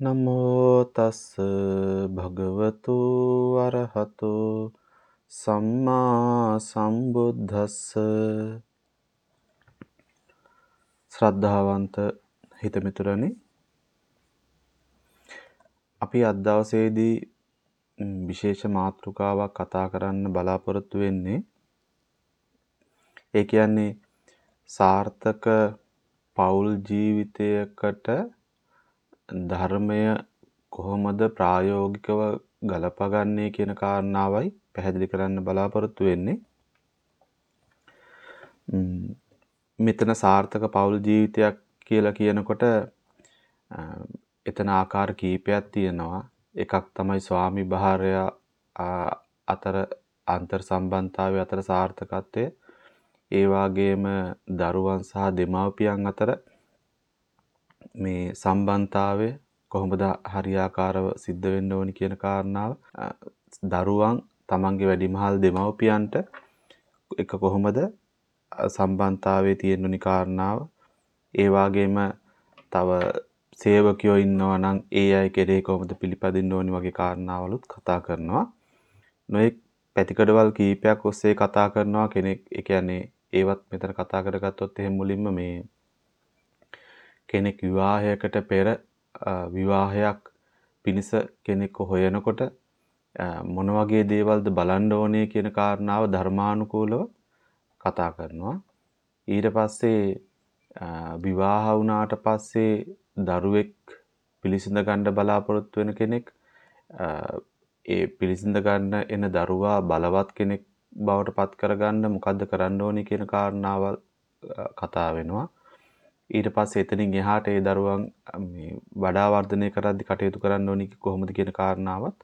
නමෝ තස් භගවතු අරහතු සම්මා සම්බුද්දස්ස ශ්‍රද්ධාවන්ත හිතමිතුරනි අපි අද දවසේදී විශේෂ මාතෘකාවක් කතා කරන්න බලාපොරොත්තු වෙන්නේ ඒ කියන්නේ සාර්ථක පෞල් ජීවිතයකට ධර්මය කොහොමද ප්‍රායෝගිකව ගලපගන්නේ කියන කාරණාවයි පැහැදිලි කරන්න බලාපොරොත්තු වෙන්නේ. මෙතන සාර්ථක පෞල් ජීවිතයක් කියලා කියනකොට එතන ආකාර කීපයක් තියෙනවා. එකක් තමයි ස්වාමි භාර්යා අතර අන්තර් සම්බන්ධතාවය අතර සාර්ථකත්වය. ඒ වගේම දරුවන් සහ දෙමාපියන් අතර මේ සම්බන්ධතාවය කොහොමද හරියාකාරව සිද්ධ වෙන්න ඕනි කියන කාරණාව දරුවන් තමන්ගේ වැඩිමහල් දෙමව්පියන්ට එක කොහොමද සම්බන්ධතාවයේ තියෙන උනි කාරණාව. ඒ වගේම තව සේවකයෝ ඉන්නවා නම් ඒ අය කෙරේ කොහොමද පිළිපදින්න ඕනි වගේ කාරණාවලුත් කතා කරනවා. නොඑක් පැතිකඩවල් කීපයක් ඔස්සේ කතා කරනවා කෙනෙක් ඒ කියන්නේ ඒවත් මෙතන කතා කරගත්තොත් එහෙම මුලින්ම මේ කෙනෙක් විවාහයකට පෙර විවාහයක් පිණිස කෙනෙක් හොයනකොට මොන වගේ දේවල්ද බලන්න ඕනේ කියන කාරණාව ධර්මානුකූලව කතා කරනවා. ඊට පස්සේ විවාහ වුණාට පස්සේ දරුවෙක් පිළිසිඳ ගන්න බලාපොරොත්තු වෙන කෙනෙක් ඒ පිළිසිඳ ගන්න එන දරුවා බලවත් කෙනෙක් බවට පත් කරගන්න මොකද්ද කරන්න ඕනේ කියන කාරණාවල් කතා වෙනවා. ඊට පස්සේ එතනින් එහාට ඒ දරුවන් මේ වඩා වර්ධනය කරද්දි කටයුතු කරන්න ඕනි කොහොමද කියන කාරණාවත්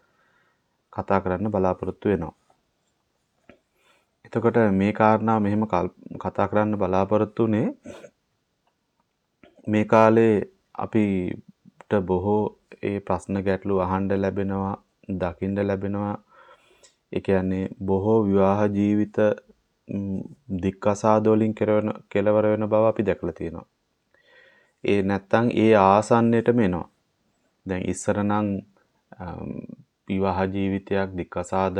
කතා කරන්න බලාපොරොත්තු වෙනවා. එතකොට මේ කාරණා මෙහෙම කතා කරන්න බලාපොරොත්තුනේ මේ කාලේ අපිට බොහෝ ඒ ප්‍රශ්න ගැටලු අහන්න ලැබෙනවා දකින්න ලැබෙනවා ඒ කියන්නේ බොහෝ විවාහ ජීවිත දික්කසාද වලින් කෙලවර වෙන බව අපි දැකලා තියෙනවා. ඒ නැත්තම් ඒ ආසන්නයටම එනවා. දැන් ඉස්සර නම් විවාහ ජීවිතයක් දික්කසාද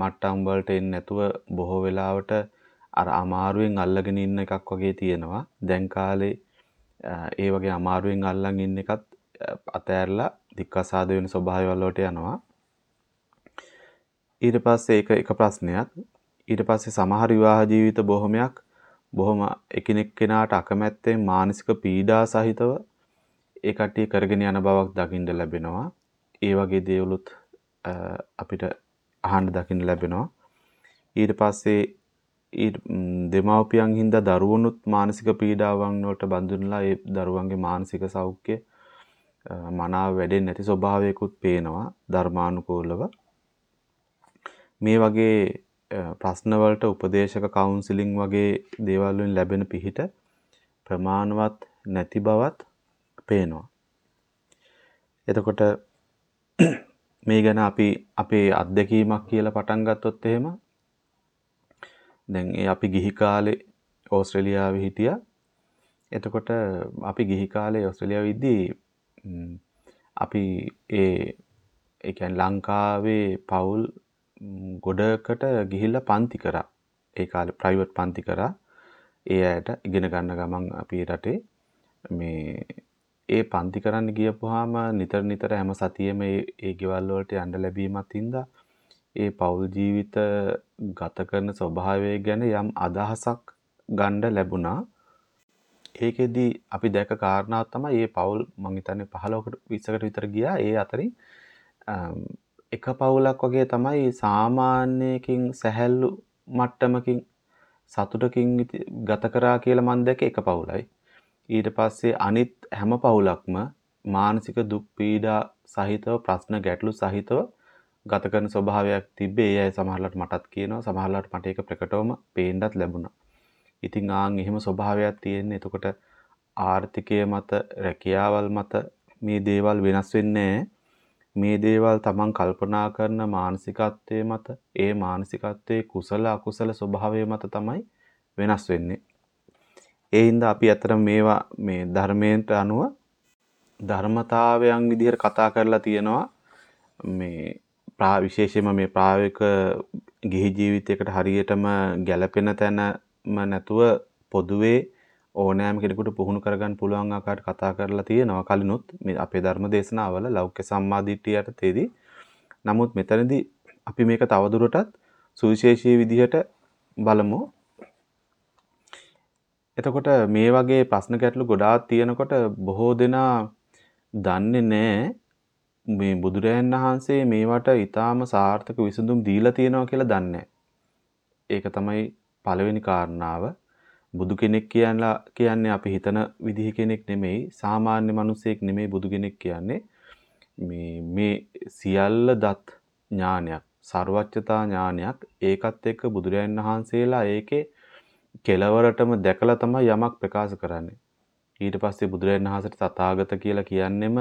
මට්ටම් වලට එන්නේ නැතුව බොහෝ වෙලාවට අර අමාරුවෙන් අල්ලගෙන ඉන්න එකක් වගේ තියෙනවා. දැන් කාලේ ඒ වගේ අමාරුවෙන් අල්ලන් ඉන්න එකත් අතෑරලා දික්කසාද වෙන ස්වභාවය වලට යනවා. ඊට පස්සේ ඒක එක ප්‍රශ්නයක්. ඊට පස්සේ සමහර විවාහ ජීවිත බොහොමයක් බොහොම එකිනෙක කෙනාට අකමැත්තෙන් මානසික පීඩා සහිතව ඒ කට්ටිය කරගෙන යන බවක් දකින්න ලැබෙනවා. ඒ වගේ දේවලුත් අපිට අහන්න දකින්න ලැබෙනවා. ඊට පස්සේ දෙමව්පියන් හින්දා දරුවනුත් මානසික පීඩාවන් වලට බඳුනලා ඒ දරුවන්ගේ මානසික සෞඛ්‍ය මනාව වැඩෙන්නේ නැති ස්වභාවයකුත් පේනවා ධර්මානුකූලව. මේ වගේ ප්‍රශ්නවලට උපදේශක කවුන්සිලිං වගේ දේවල් වලින් ලැබෙන පිහිට ප්‍රමාණවත් නැති බවත් පේනවා. එතකොට මේ ගැන අපි අපේ අත්දැකීමක් කියලා පටන් ගත්තොත් එහෙම දැන් ඒ අපි ගිහි කාලේ ඕස්ට්‍රේලියාවේ හිටියා. එතකොට අපි ගිහි කාලේ ඕස්ට්‍රේලියාවේ ඉද්දී අපි ඒ ඒ කියන්නේ ලංකාවේ පවුල් ගොඩකට ගිහිල්ලා පන්ති කරා. ඒ කාලේ ප්‍රයිවට් පන්ති කරා. ඒ අයට ඉගෙන ගන්න ගමන් අපි රටේ මේ ඒ පන්ති කරන්න ගියපුවාම නිතර නිතර හැම සතියෙම ඒ ඒ ගෙවල් වලට යන්න ලැබීමත් හින්දා ඒ පෞල් ජීවිත ගත කරන ස්වභාවය ගැන යම් අදහසක් ගන්න ලැබුණා. ඒකෙදි අපි දැක කාරණාවක් තමයි මේ පෞල් මං හිතන්නේ 15කට 20කට විතර ගියා. ඒ අතරින් එක පවුලක් වගේ තමයි සාමාන්‍යයකින් සැහැල්ලු මට්ටමකින් සතුටකින් ගත කරා කියලා මම දැක්ක එක පවුලයි. ඊට පස්සේ අනිත් හැම පවුලක්ම මානසික දුක් පීඩා සහිතව ප්‍රශ්න ගැටලු සහිතව ගත කරන ස්වභාවයක් තිබ්බේ. ඒ අය සමහරවිට මටත් කියනවා සමහරවිට මට ඒක ප්‍රකටවම පේන්නත් ලැබුණා. ඉතින් ආන් එහෙම ස්වභාවයක් තියෙන්නේ. එතකොට ආර්ථිකය මත රැකියාවල් මත මේ දේවල් වෙනස් වෙන්නේ නැහැ. මේ දේවල් තමන් කල්පනා කරන මානසිකත්වයේ මත ඒ මානසිකත්වයේ කුසල අකුසල ස්වභාවය මත තමයි වෙනස් වෙන්නේ. ඒ හින්දා අපි අතර මේවා මේ ධර්මයට අනුව ධර්මතාවයන් විදිහට කතා කරලා තියෙනවා මේ ප්‍රා විශේෂයෙන්ම මේ ප්‍රායෝගික ගිහි ජීවිතයකට හරියටම ගැළපෙන තැනම නැතුව පොදුවේ ඕනෑම කෙනෙකුට පුහුණු කරගන්න පුළුවන් ආකාරයට කතා කරලා තියෙනවා කලිනුත් මේ අපේ ධර්ම දේශනාවල ලෞකික සම්මාදිට්ඨිය යටතේදී. නමුත් මෙතනදී අපි මේක තවදුරටත් සුවිශේෂී විදිහට බලමු. එතකොට මේ වගේ ප්‍රශ්න ගැටලු ගොඩාක් තියෙනකොට බොහෝ දෙනා දන්නේ නැහැ මේ බුදුරයන් වහන්සේ මේවට ඊටාම සාර්ථක විසඳුම් දීලා තියෙනවා කියලා දන්නේ ඒක තමයි පළවෙනි කාරණාව. බුදු කෙනෙක් කියලා කියන්නේ අපි හිතන විදිහ කෙනෙක් නෙමෙයි සාමාන්‍ය මිනිසෙක් නෙමෙයි බුදු කෙනෙක් කියන්නේ මේ මේ සියල්ල දත් ඥානයක් ਸਰවඥතා ඥානයක් ඒකත් එක්ක බුදුරජාණන් වහන්සේලා ඒකේ කෙලවරටම දැකලා තමයි යමක් ප්‍රකාශ කරන්නේ ඊට පස්සේ බුදුරජාණන් වහන්සේට තථාගත කියලා කියන්නෙම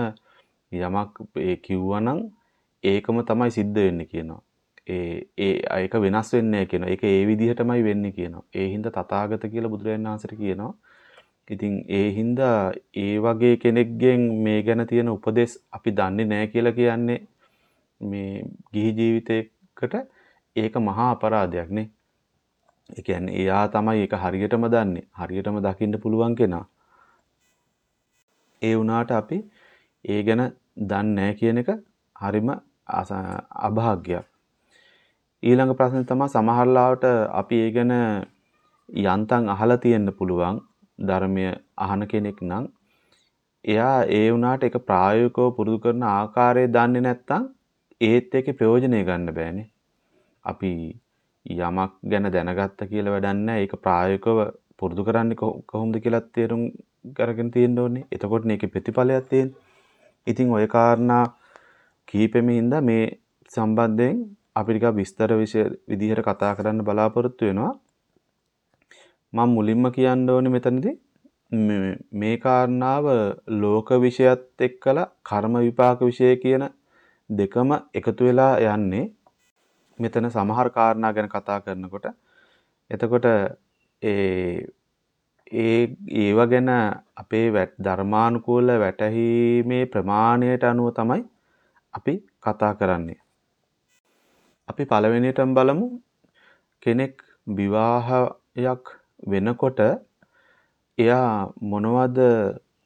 යමක් ඒ කිව්වනම් ඒකම තමයි සිද්ධ වෙන්නේ කියනවා. ඒ ඒ ඒක වෙනස් වෙන්නේ කියන. ඒක ඒ විදිහටමයි වෙන්නේ කියනවා. ඒ හින්දා තථාගත කියලා බුදුරජාණන් වහන්සේට කියනවා. ඉතින් ඒ හින්දා ඒ වගේ කෙනෙක්ගෙන් මේ ගැන තියෙන උපදෙස් අපි දන්නේ නැහැ කියලා කියන්නේ මේ ගිහි ජීවිතයකට ඒක මහා අපරාධයක් නේ. ඒ කියන්නේ එයා තමයි ඒක හරියටම දන්නේ. හරියටම දකින්න පුළුවන් කෙනා. ඒ වුණාට අපි ඒ ගැන දන්නේ කියන එක හරිම අභාග්‍යයක්. ඊළඟ ප්‍රශ්නේ තමයි සමහරලාවට අපි ඒ ගැන යන්තම් අහලා තියෙන්න පුළුවන් ධර්මය අහන කෙනෙක් නම් එයා ඒ වුණාට ඒක ප්‍රායෝගිකව පුරුදු කරන ආකාරය දන්නේ නැත්නම් ඒත් ඒකේ ප්‍රයෝජනය ගන්න බෑනේ. අපි යමක් ගැන දැනගත්ත කියලා වැඩක් නැහැ. ඒක ප්‍රායෝගිකව පුරුදු කරන්නේ කොහොමද කියලා තේරුම් කරගෙන තියෙන්න ඕනේ. එතකොට මේකේ ප්‍රතිඵලයක් තියෙන්නේ. ඉතින් ওই කාරණා කීපෙම හින්දා මේ සම්බන්ධයෙන් අපි ටිකක් විස්තර විදිහට කතා කරන්න බලාපොරොත්තු වෙනවා. මම මුලින්ම කියන්න ඕනේ මෙතනදී මේ කාරණාව ලෝක විෂයත් එක්කලා කර්ම විපාක විෂය කියන දෙකම එකතු වෙලා යන්නේ මෙතන සමහර කාරණා ගැන කතා කරනකොට එතකොට ඒ ඒ ඒව ගැන අපේ ධර්මානුකූල වැටහීමේ ප්‍රමාණයට අනුව තමයි අපි කතා කරන්නේ. අපි පළවෙනියටම බලමු. කෙනෙක් විවාහයක් වෙනකොට එයා මොනවද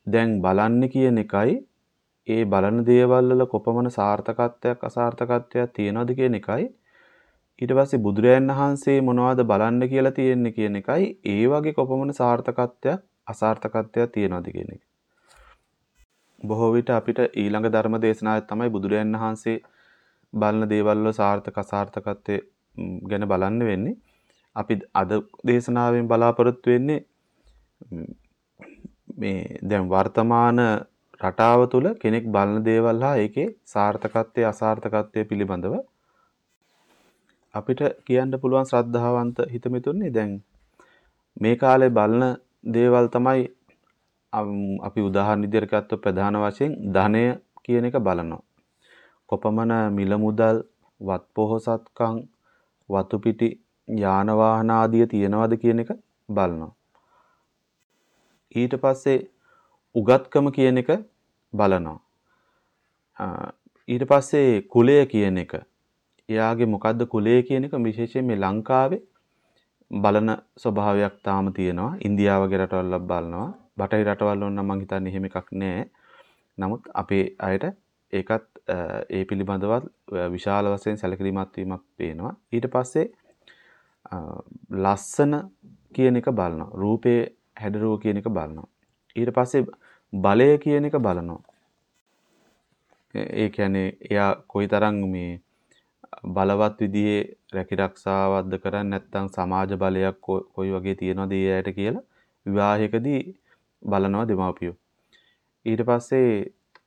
දැන් බලන්නේ කියන එකයි ඒ බලන දේවල් වල කොපමණ සාර්ථකත්වයක් අසාර්ථකත්වයක් තියෙනවද කියන එකයි. ඊට පස්සේ බුදුරයන් වහන්සේ මොනවද බලන්න කියලා තියෙන්නේ කියන එකයි. ඒ වගේ කොපමණ සාර්ථකත්වයක් අසාර්ථකත්වයක් තියෙනවද කියන එක. බොහෝ විට අපිට ඊළඟ ධර්ම දේශනාවේ තමයි බුදුරයන් වහන්සේ බලන දේවල් වල සාර්ථක අසාර්ථකත්වය ගැන බලන්න වෙන්නේ. අපි අද දේශනාවෙන් බලාපොරොත්තු වෙන්නේ මේ දැන් වර්තමාන රටාව තුළ කෙනෙක් බලන දේවල් හා ඒකේ සාර්ථකත්වය අසාර්ථකත්වය පිළිබඳව අපිට කියන්න පුළුවන් ශ්‍රද්ධාවන්ත හිතමිතුන්නේ දැන් මේ කාලේ බලන දේවල් තමයි අපි උදාහරණ විදිහට ගත්තොත් ප්‍රධාන වශයෙන් ධනය කියන එක බලනවා. කොපමණ මිල මුදල්, වත් පොහසත්කම්, වතු පිටි, යාන වාහන ආදිය තියනවද කියන එක බලනවා. ඊට පස්සේ උගත්කම කියන එක බලනවා. ඊට පස්සේ කුලය කියන එක එයාගේ මොකද්ද කුලය කියන එක විශේෂයෙන් මේ ලංකාවේ බලන ස්වභාවයක් තාම තියෙනවා. ඉන්දියාව වගේ රටවල් බලනවා. බටහිර රටවල් වල නම් මං හිතන්නේ එහෙම එකක් නැහැ. නමුත් අපේ අයට ඒකත් ඒ පිළිබඳව විශාල වශයෙන් සැලකිලිමත් වීමක් පේනවා. ඊට පස්සේ ලස්සන කියන එක බලනවා. රූපේ හැඩරුව කියන එක බලනවා. ඊට පස්සේ බලය කියන එක බලනවා. ඒ කියන්නේ එයා කොයිතරම් මේ බලවත් විදිහේ රැකිරක්ෂාවක්ද කරන්නේ නැත්නම් සමාජ බලයක් කොයි වගේ තියනවද ඒ ඇයට කියලා විවාහයකදී බලනවා දෙමාපියෝ. ඊට පස්සේ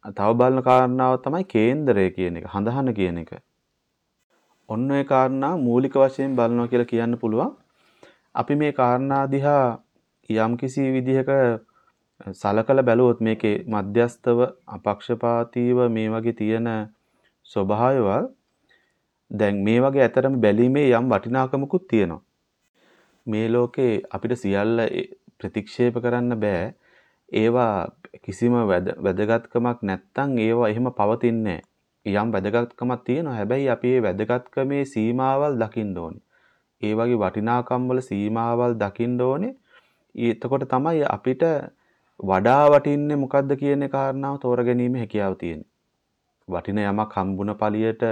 තව බලන කාරණාව තමයි කේන්දරය කියන එක, හඳහන කියන එක. ඔන්න ඔය කාරණා මූලික වශයෙන් බලනවා කියලා කියන්න පුළුවන්. අපි මේ කාරණා දිහා යම්කිසි විදිහක සලකලා බැලුවොත් මේකේ මධ්‍යස්තව අපක්ෂපාතීව මේ වගේ තියෙන ස්වභාවයවල් දැන් මේ වගේ ඇතරම බැලීමේ යම් වටිනාකමකුත් තියෙනවා. මේ ලෝකේ අපිට සියල්ල ප්‍රතික්ෂේප කරන්න බෑ. ඒවා කිසිම වැදගත්කමක් නැත්තම් ඒවා එහෙම පවතින්නේ යම් වැදගත්කමක් තියෙනවා. හැබැයි අපි මේ වැදගත්කමේ සීමාවල් දකින්න ඕනේ. ඒ වගේ වටිනාකම් වල සීමාවල් දකින්න ඕනේ. එතකොට තමයි අපිට වඩා වටින්නේ මොකද්ද කියන කාරණාව තෝරගැනීමේ හැකියාව තියෙන්නේ. වටින යමක් හම්බුන පළියට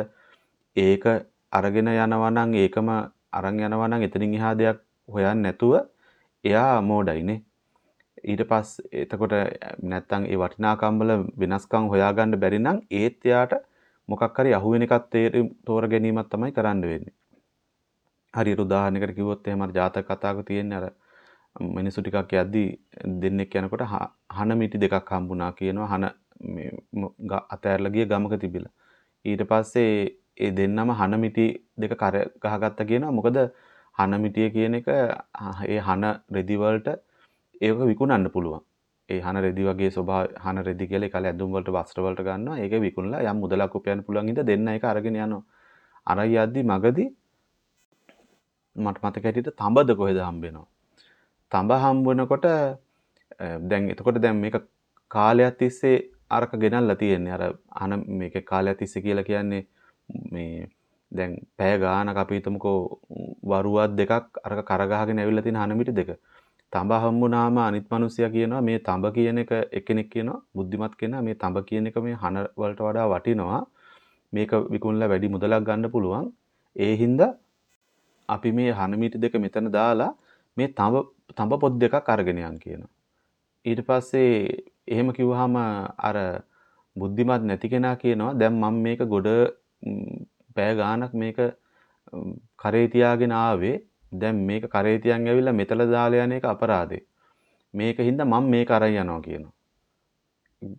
ඒක අරගෙන යනවා නම් ඒකම අරන් යනවා නම් එතනින් එහා දෙයක් හොයන්නේ නැතුව එයා මෝඩයිනේ. ඊට පස්සේ එතකොට නැත්තම් ඒ වටිනාකම් වල වෙනස්කම් හොයාගන්න බැරි නම් ඒත් එයාට මොකක් හරි අහුවෙන එකක් තෝර ගැනීමක් තමයි කරන්න වෙන්නේ. හරියට උදාහරණයකට කිව්වොත් එහෙම අර ජාතක කතාවක තියෙන අර මිනිස්සු ටිකක් යද්දි දෙන්නෙක් යනකොට හන මිටි දෙකක් හම්බුණා කියනවා හන අතෑරලා ගිය ගමක තිබිලා. ඊට පස්සේ ඒ දෙන්නම හන මිටි දෙක කර ගහගත්තා කියනවා. මොකද හන මිටිය කියන එක ඒ හන රෙදි වලට ඒක විකුණන්න පුළුවන්. ඒ හන රෙදි වගේ ස්වභාව හන රෙදි කියලා ඒකල ඇඳුම් වලට වස්ත්‍ර වලට ගන්නවා. ඒක විකුණලා යම් මුදලක් උපයන්න පුළුවන් ඉඳ දෙන්න ඒක අරගෙන යනවා. අර යද්දි මගදී මට මතක හැටියට තඹද කොහෙද හම්බෙනවා. තඹ හම්බුනකොට දැන් එතකොට දැන් මේක කාලයක් තිස්සේ අරක ගෙනල්ලා තියෙන්නේ. අර අන මේක කාලයක් තිස්සේ කියලා කියන්නේ මේ දැන් පැය ගානක් අපි හිතමුකෝ වරුවක් දෙකක් අරක කරගහගෙන ඇවිල්ලා තියෙන හනමිටි දෙක. තඹ හම්බුනාම අනිත් මිනිස්සයා කියනවා මේ තඹ කියන එක එක්කෙනෙක් කියනවා බුද්ධිමත් කෙනා මේ තඹ කියන එක මේ හන වලට වඩා වටිනවා. මේක විකුණලා වැඩි මුදලක් ගන්න පුළුවන්. ඒ හින්දා අපි මේ හනමිටි දෙක මෙතන දාලා මේ තඹ තඹ පොත් දෙකක් අරගෙන යන් කියනවා. ඊට පස්සේ එහෙම කිව්වහම අර බුද්ධිමත් නැති කෙනා කියනවා දැන් මම මේක ගොඩ පෑ ගානක් මේක කරේ තියාගෙන ආවේ දැන් මේක කරේ තියන් ඇවිල්ලා මෙතල දාලා යන එක අපරාධේ. මේක හින්දා මම මේක අරන් යනවා කියනවා.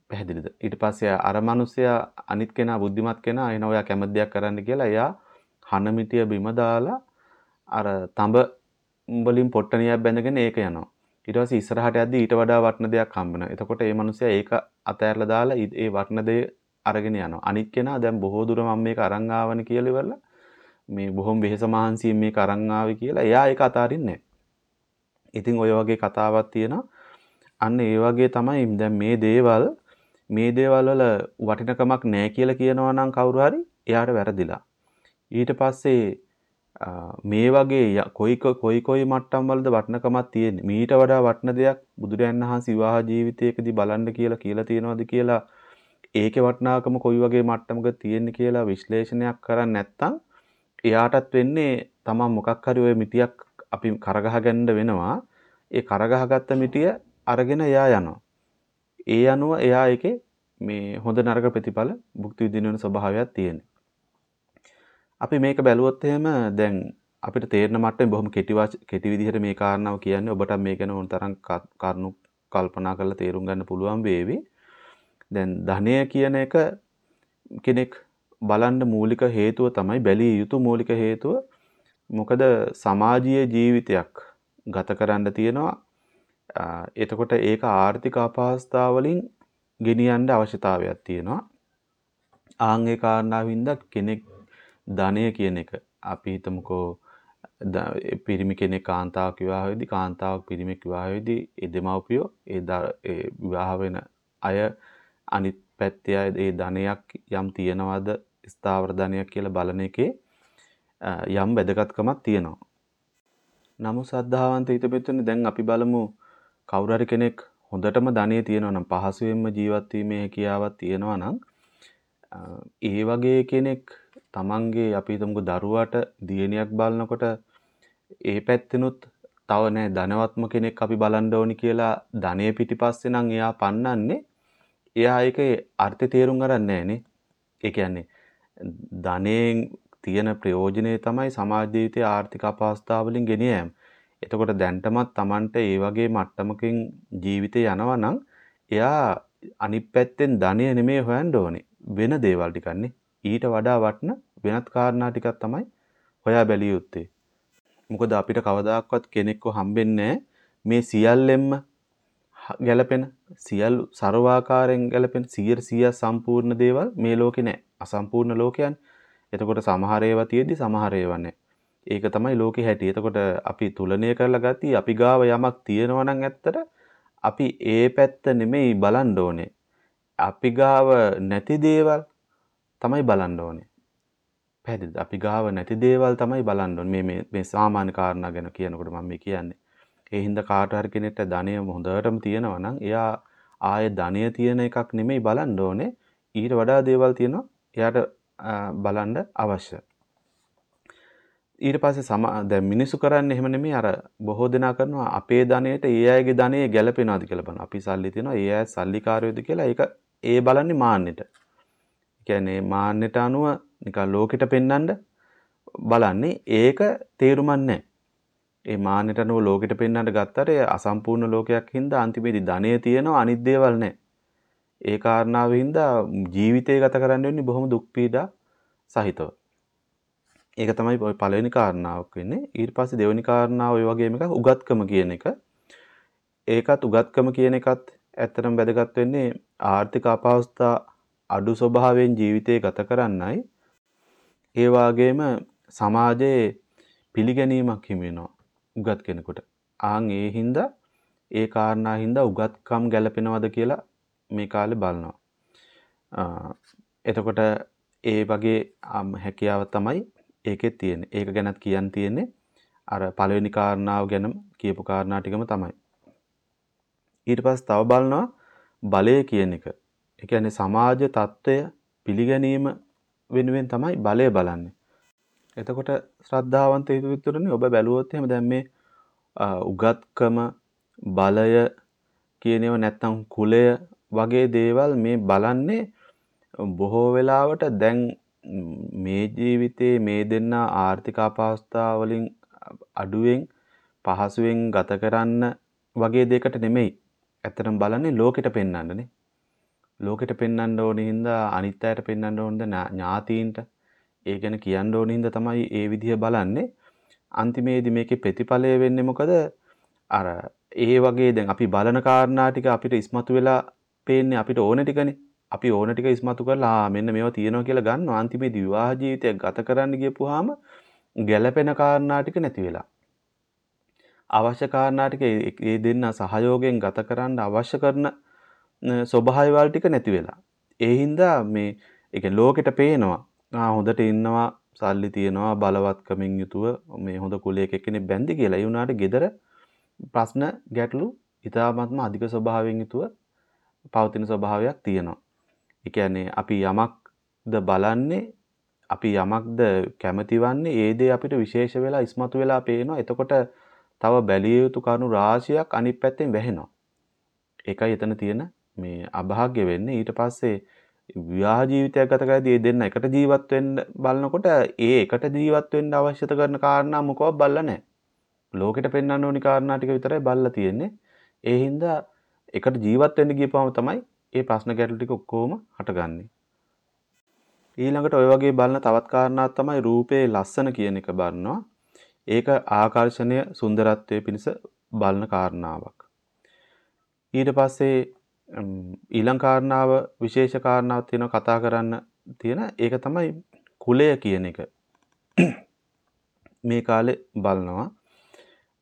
පැහැදිලිද? ඊට පස්සේ අර මිනිස්සයා අනිත් කෙනා බුද්ධිමත් කෙනා එන ඔයා කැමති දෙයක් කරන්න කියලා එයා හනමිටිය බිම දාලා අර තඹ වලින් පොට්ටනියක් බැඳගෙන ඒක යනවා. ඊට පස්සේ ඉස්සරහට යද්දි ඊට වඩා වටින දෙයක් හම්බ වෙනවා. එතකොට ඒ මිනිස්සයා ඒක අතෑරලා දාලා ඒ වටින දේ අරගෙන යනවා. අනිත් කෙනා දැන් බොහෝ දුර මම මේක අරන් ආවනේ කියලා ඉවරලා මේ බොහොම වෙහෙස මහන්සියෙන් මේක අරන් ආවේ කියලා එයා ඒක අතාරින්නේ ඉතින් ඔය වගේ කතාවක් තියෙනවා. අන්න ඒ වගේ තමයි දැන් මේ දේවල් මේ දේවල් වල වටිනකමක් නැහැ කියලා කියනවා නම් කවුරු හරි එයාට වැරදිලා. ඊට පස්සේ මේ වගේ කොයි කොයි කොයි මට්ටම් වලද වටිනකමක් තියෙන්නේ. මීට වඩා වටින දෙයක් බුදුරයන් වහන්සේ විවාහ ජීවිතයකදී බලන්න කියලා කියලා තියෙනවද කියලා ඒකේ වටිනාකම කොයි වගේ මට්ටමක තියෙන්නේ කියලා විශ්ලේෂණයක් කරන්නේ නැත්නම් එයාටත් වෙන්නේ තමන් මොකක් හරි ওই මිටියක් අපි කරගහ ගන්න වෙනවා. ඒ කරගහගත්ත මිටිය අරගෙන එයා යනවා. ඒ අනුව එයා ඒකේ මේ හොඳ නරක ප්‍රතිඵල භුක්ති විඳින ස්වභාවයක් තියෙනවා. අපි මේක බැලුවොත් එහෙම දැන් අපිට තේරෙන මට්ටමේ බොහොම කෙටි කෙටි විදිහට මේ කාරණාව කියන්නේ ඔබට මේ ගැන ඕන තරම් කරුණු කල්පනා කරලා තේරුම් ගන්න පුළුවන් වේවි. දැන් ධනය කියන එක කෙනෙක් බලන්න මූලික හේතුව තමයි බැලිය යුතු මූලික හේතුව. මොකද සමාජීය ජීවිතයක් ගත කරන්න තියෙනවා. එතකොට ඒක ආර්ථික අපහසුතාවලින් ගෙනියන්න අවශ්‍යතාවයක් තියෙනවා. ආන් ඒ කාරණාවින්ද කෙනෙක් ධනය කියන එක අපි හිතමුකෝ පිරිමි කෙනෙක් කාන්තාවක් විවාහ වෙද්දී කාන්තාවක් පිරිමික් විවාහ වෙද්දී ඒ දෙමව්පියෝ ඒ විවාහ වෙන අය අනිත් පැත්තේ ඒ ධනයක් යම් තියනවද ස්ථාවර ධනයක් කියලා බලන එකේ යම් වැදගත්කමක් තියෙනවා. නමුත් සද්ධාවන්ත හිතපෙතුනේ දැන් අපි බලමු කවුරු හරි කෙනෙක් හොඳටම ධනෙ තියෙනවා නම් පහසුවෙන්ම ජීවත් වීමේ හැකියාවක් තියෙනවා නම් ඒ වගේ කෙනෙක් තමන්ගේ අපි හිතමුකෝ දරුවාට දියණියක් බලනකොට ඒ පැත්තෙනුත් තව නෑ ධනවත්ම කෙනෙක් අපි බලන්න ඕනි කියලා ධනෙ පිටිපස්සේ නම් එයා පන්නන්නේ එයා ඒකේ අර්ථය තේරුම් ගන්න නෑනේ. ඒ කියන්නේ ධනෙන් තියෙන ප්‍රයෝජනය තමයි සමාජ ජීවිතයේ ආර්ථික අපහසුතාව වලින් ගෙන යාම. එතකොට දැන්ටමත් Tamanට ඒ වගේ මට්ටමකින් ජීවිතේ යනවා නම් එයා අනිත් පැත්තෙන් ධනය නෙමෙයි හොයන්න ඕනේ. වෙන දේවල් ටිකන්නේ. ඊට වඩා වටන වෙනත් කාරණා ටිකක් තමයි හොයා බැලිය යුත්තේ. මොකද අපිට කවදාක්වත් කෙනෙක්ව හම්බෙන්නේ මේ සියල්ලෙන්ම ගැලපෙන සියලු ਸਰවාකාරයෙන් ගැලපෙන 100% සම්පූර්ණ දේවල් මේ ලෝකේ නැහැ. අසම්පූර්ණ ලෝකයන්. එතකොට සමහර ඒවා තියෙද්දි සමහර ඒවා නැහැ. ඒක තමයි ලෝකේ හැටි. එතකොට අපි තුලණය කරලා ගත්තී අපි ගාව යමක් තියෙනවා නම් ඇත්තට අපි ඒ පැත්ත නෙමෙයි බලන්න ඕනේ. අපි ගාව නැති දේවල් තමයි බලන්න ඕනේ. පැහැදිලිද? අපි ගාව නැති දේවල් තමයි බලන්න ඕනේ. මේ මේ සාමාන්‍ය කාරණා ගැන කියනකොට මම මේ කියන්නේ. ඒ හින්දා කාට හරි කෙනෙක්ට ධනය හොඳටම තියෙනවා නම් එයා ආයේ ධනය තියෙන එකක් නෙමෙයි බලන්න ඕනේ. ඊට වඩා දේවල් තියෙනවා. එයාට බලන්න අවශ්‍යයි. ඊට පස්සේ සම දැන් මිනිස්සු කරන්නේ එහෙම නෙමෙයි අර බොහෝ දෙනා කරනවා අපේ ධනයට ඒ අයගේ ධනය ගැලපෙනවද කියලා බලන. අපි සල්ලි තියනවා ඒ අය සල්ලිකාරයෝද කියලා ඒක ඒ බලන්නේ මාන්නෙට. කියන්නේ මාන්නෙට අනුව නිකන් ලෝකෙට පෙන්වන්න බලන්නේ ඒක තේරුමක් නැහැ. ඒ මාන්නෙට අනුව ලෝකෙට පෙන්වන්න ගත්තට අසම්පූර්ණ ලෝකයක් හින්දා අන්තිමේදී ධනය තියෙනවා අනිත් දේවල් නැහැ. ඒ කාරණාව හින්දා ජීවිතය ගත කරන්න වෙන්නේ බොහොම දුක් පීඩා සහිතව. ඒක තමයි ඔය පළවෙනි කාරණාවක් වෙන්නේ. ඊට පස්සේ දෙවෙනි කාරණාව ඔය වගේම එකක් උගත්කම කියන එක. ඒකත් උගත්කම කියන එකත් ඇත්තටම වැදගත් වෙන්නේ ආර්ථික අපහසුතා අඩු ස්වභාවයෙන් ජීවිතය ගත කරන්නයි. ඒ වගේම සමාජයේ පිළිගැනීමක් හිමි වෙනවා උගත් කෙනෙකුට. ආන් ඒ හින්දා ඒ කාරණා හින්දා උගත්කම් ගැලපෙනවද කියලා මේ කාලේ බලනවා. එතකොට ඒ වගේ හැකියාව තමයි ඒකේ තියෙන්නේ. ඒක ගැනත් කියන්න තියෙන්නේ අර පළවෙනි කාරණාව ගැනම කියපු කාරණා ටිකම තමයි. ඊට පස්සේ තව බලනවා බලය කියන එක. ඒ කියන්නේ සමාජ తত্ত্বය පිළිගැනීම වෙනුවෙන් තමයි බලය බලන්නේ. එතකොට ශ්‍රද්ධාවන්ත හිතවිතුරනේ ඔබ බැලුවොත් එහෙම දැන් මේ උගත්කම බලය කියනේව නැත්තම් කුලය වගේ දේවල් මේ බලන්නේ බොහෝ වෙලාවට දැන් මේ ජීවිතේ මේ දෙන්න ආර්ථික අපහසුතා වලින් අඩුවෙන් පහසුවෙන් ගත කරන්න වගේ දෙයකට නෙමෙයි. ඇත්තටම බලන්නේ ලෝකෙට පෙන්වන්නනේ. ලෝකෙට පෙන්වන්න ඕනේ හින්දා අනිත් අයට පෙන්වන්න ඕනද ඥාතීන්ට ඒ ගැන කියන්න ඕනේ හින්දා තමයි ඒ විදිහ බලන්නේ. අන්තිමේදී මේකේ ප්‍රතිඵලය වෙන්නේ මොකද? අර ඒ වගේ දැන් අපි බලන කාරණා ටික අපිට ඉස්මතු වෙලා පේන්නේ අපිට ඕන ටිකනේ. අපි ඕන ටික ඉස්මතු කරලා ආ මෙන්න මේවා තියෙනවා කියලා ගන්නවා අන්තිමේදී විවාහ ජීවිතයක් ගත කරන්න ගියපුවාම ගැළපෙන කාරණා ටික නැති වෙලා අවශ්‍ය කාරණා ටික ඒ දෙන්න සහයෝගයෙන් ගත කරන්න අවශ්‍ය කරන ස්වභාවයවල් ටික නැති වෙලා ඒ හින්දා මේ ඒ ලෝකෙට පේනවා ආ හොඳට ඉන්නවා සල්ලි තියනවා බලවත්කමින් යුතුව මේ හොඳ කුලයක එක්කෙනෙක් බැන්දි කියලා. ඒ වුණාට gedara ප්‍රශ්න ගැටලු ඉතාමත්ම අධික ස්වභාවයෙන් යුතුව පවතින ස්වභාවයක් තියෙනවා. ඒ කියන්නේ අපි යමක්ද බලන්නේ අපි යමක්ද කැමති වන්නේ ඒ දේ අපිට විශේෂ වෙලා ඉස්මතු වෙලා පේනවා. එතකොට තව බැලිය යුතු කරුණු රාශියක් අනිත් පැත්තෙන් වැහෙනවා. ඒකයි එතන තියෙන මේ අභාග්‍ය වෙන්නේ. ඊට පස්සේ විවාහ ජීවිතයක් ගත කරද්දී ඒ දෙන්න එකට ජීවත් වෙන්න බලනකොට ඒ එකට ජීවත් වෙන්න අවශ්‍යත කරන කාරණා මොකවත් බලලා නැහැ. ලෝකෙට පෙන්වන්න ඕනි කාරණා ටික විතරයි බලලා තියෙන්නේ. ඒ හින්දා එකට ජීවත් වෙන්න ගියපුවම තමයි ඒ ප්‍රශ්න ගැටලු ටික ඔක්කොම හටගන්නේ. ඊළඟට ඔය වගේ බලන තවත් කාරණාවක් තමයි රූපේ ලස්සන කියන එක බලනවා. ඒක ආකර්ෂණය සුන්දරත්වයේ පිණිස බලන කාරණාවක්. ඊට පස්සේ ඊළඟ කාරණාව විශේෂ කාරණාවක් තියෙනවා කතා කරන්න තියෙන ඒක තමයි කුලය කියන එක. මේ කාලේ බලනවා.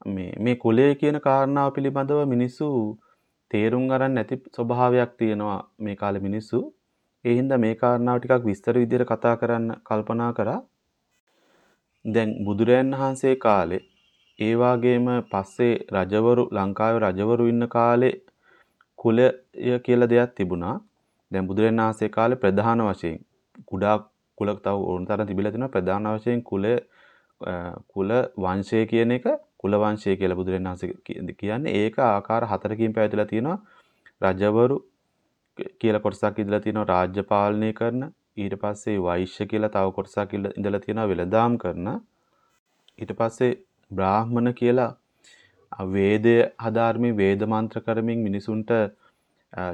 මේ මේ කුලය කියන කාරණාව පිළිබඳව මිනිස්සු තේරුම් ගන්න නැති ස්වභාවයක් තියෙනවා මේ කාලේ මිනිස්සු. ඒ හින්දා මේ කාරණාව ටිකක් විස්තර විදිහට කතා කරන්න කල්පනා කරා. දැන් බුදුරයන් වහන්සේ කාලේ ඒ වගේම පස්සේ රජවරු ලංකාවේ රජවරු ඉන්න කාලේ කුලය කියලා දෙයක් තිබුණා. දැන් බුදුරජාණන් වහන්සේ කාලේ ප්‍රධාන වශයෙන් කුඩා කුල තව ඕනතරම් තිබිලා තිනවා. ප්‍රධාන වශයෙන් කුලය කුල වංශය කියන එක කුල වංශය කියලා බුදුරජාණන් වහන්සේ කියන්නේ ඒක ආකාර හතරකින් පැවතිලා තියෙනවා රජවරු කියලා කොටසක් ඉඳලා තියෙනවා රාජ්‍ය පාලනය කරන ඊට පස්සේ වෛශ්‍ය කියලා තව කොටසක් ඉඳලා තියෙනවා වෙළඳාම් කරන ඊට පස්සේ බ්‍රාහ්මණ කියලා වේදය හදාarmiන් වේද මන්ත්‍ර කරමින් මිනිසුන්ට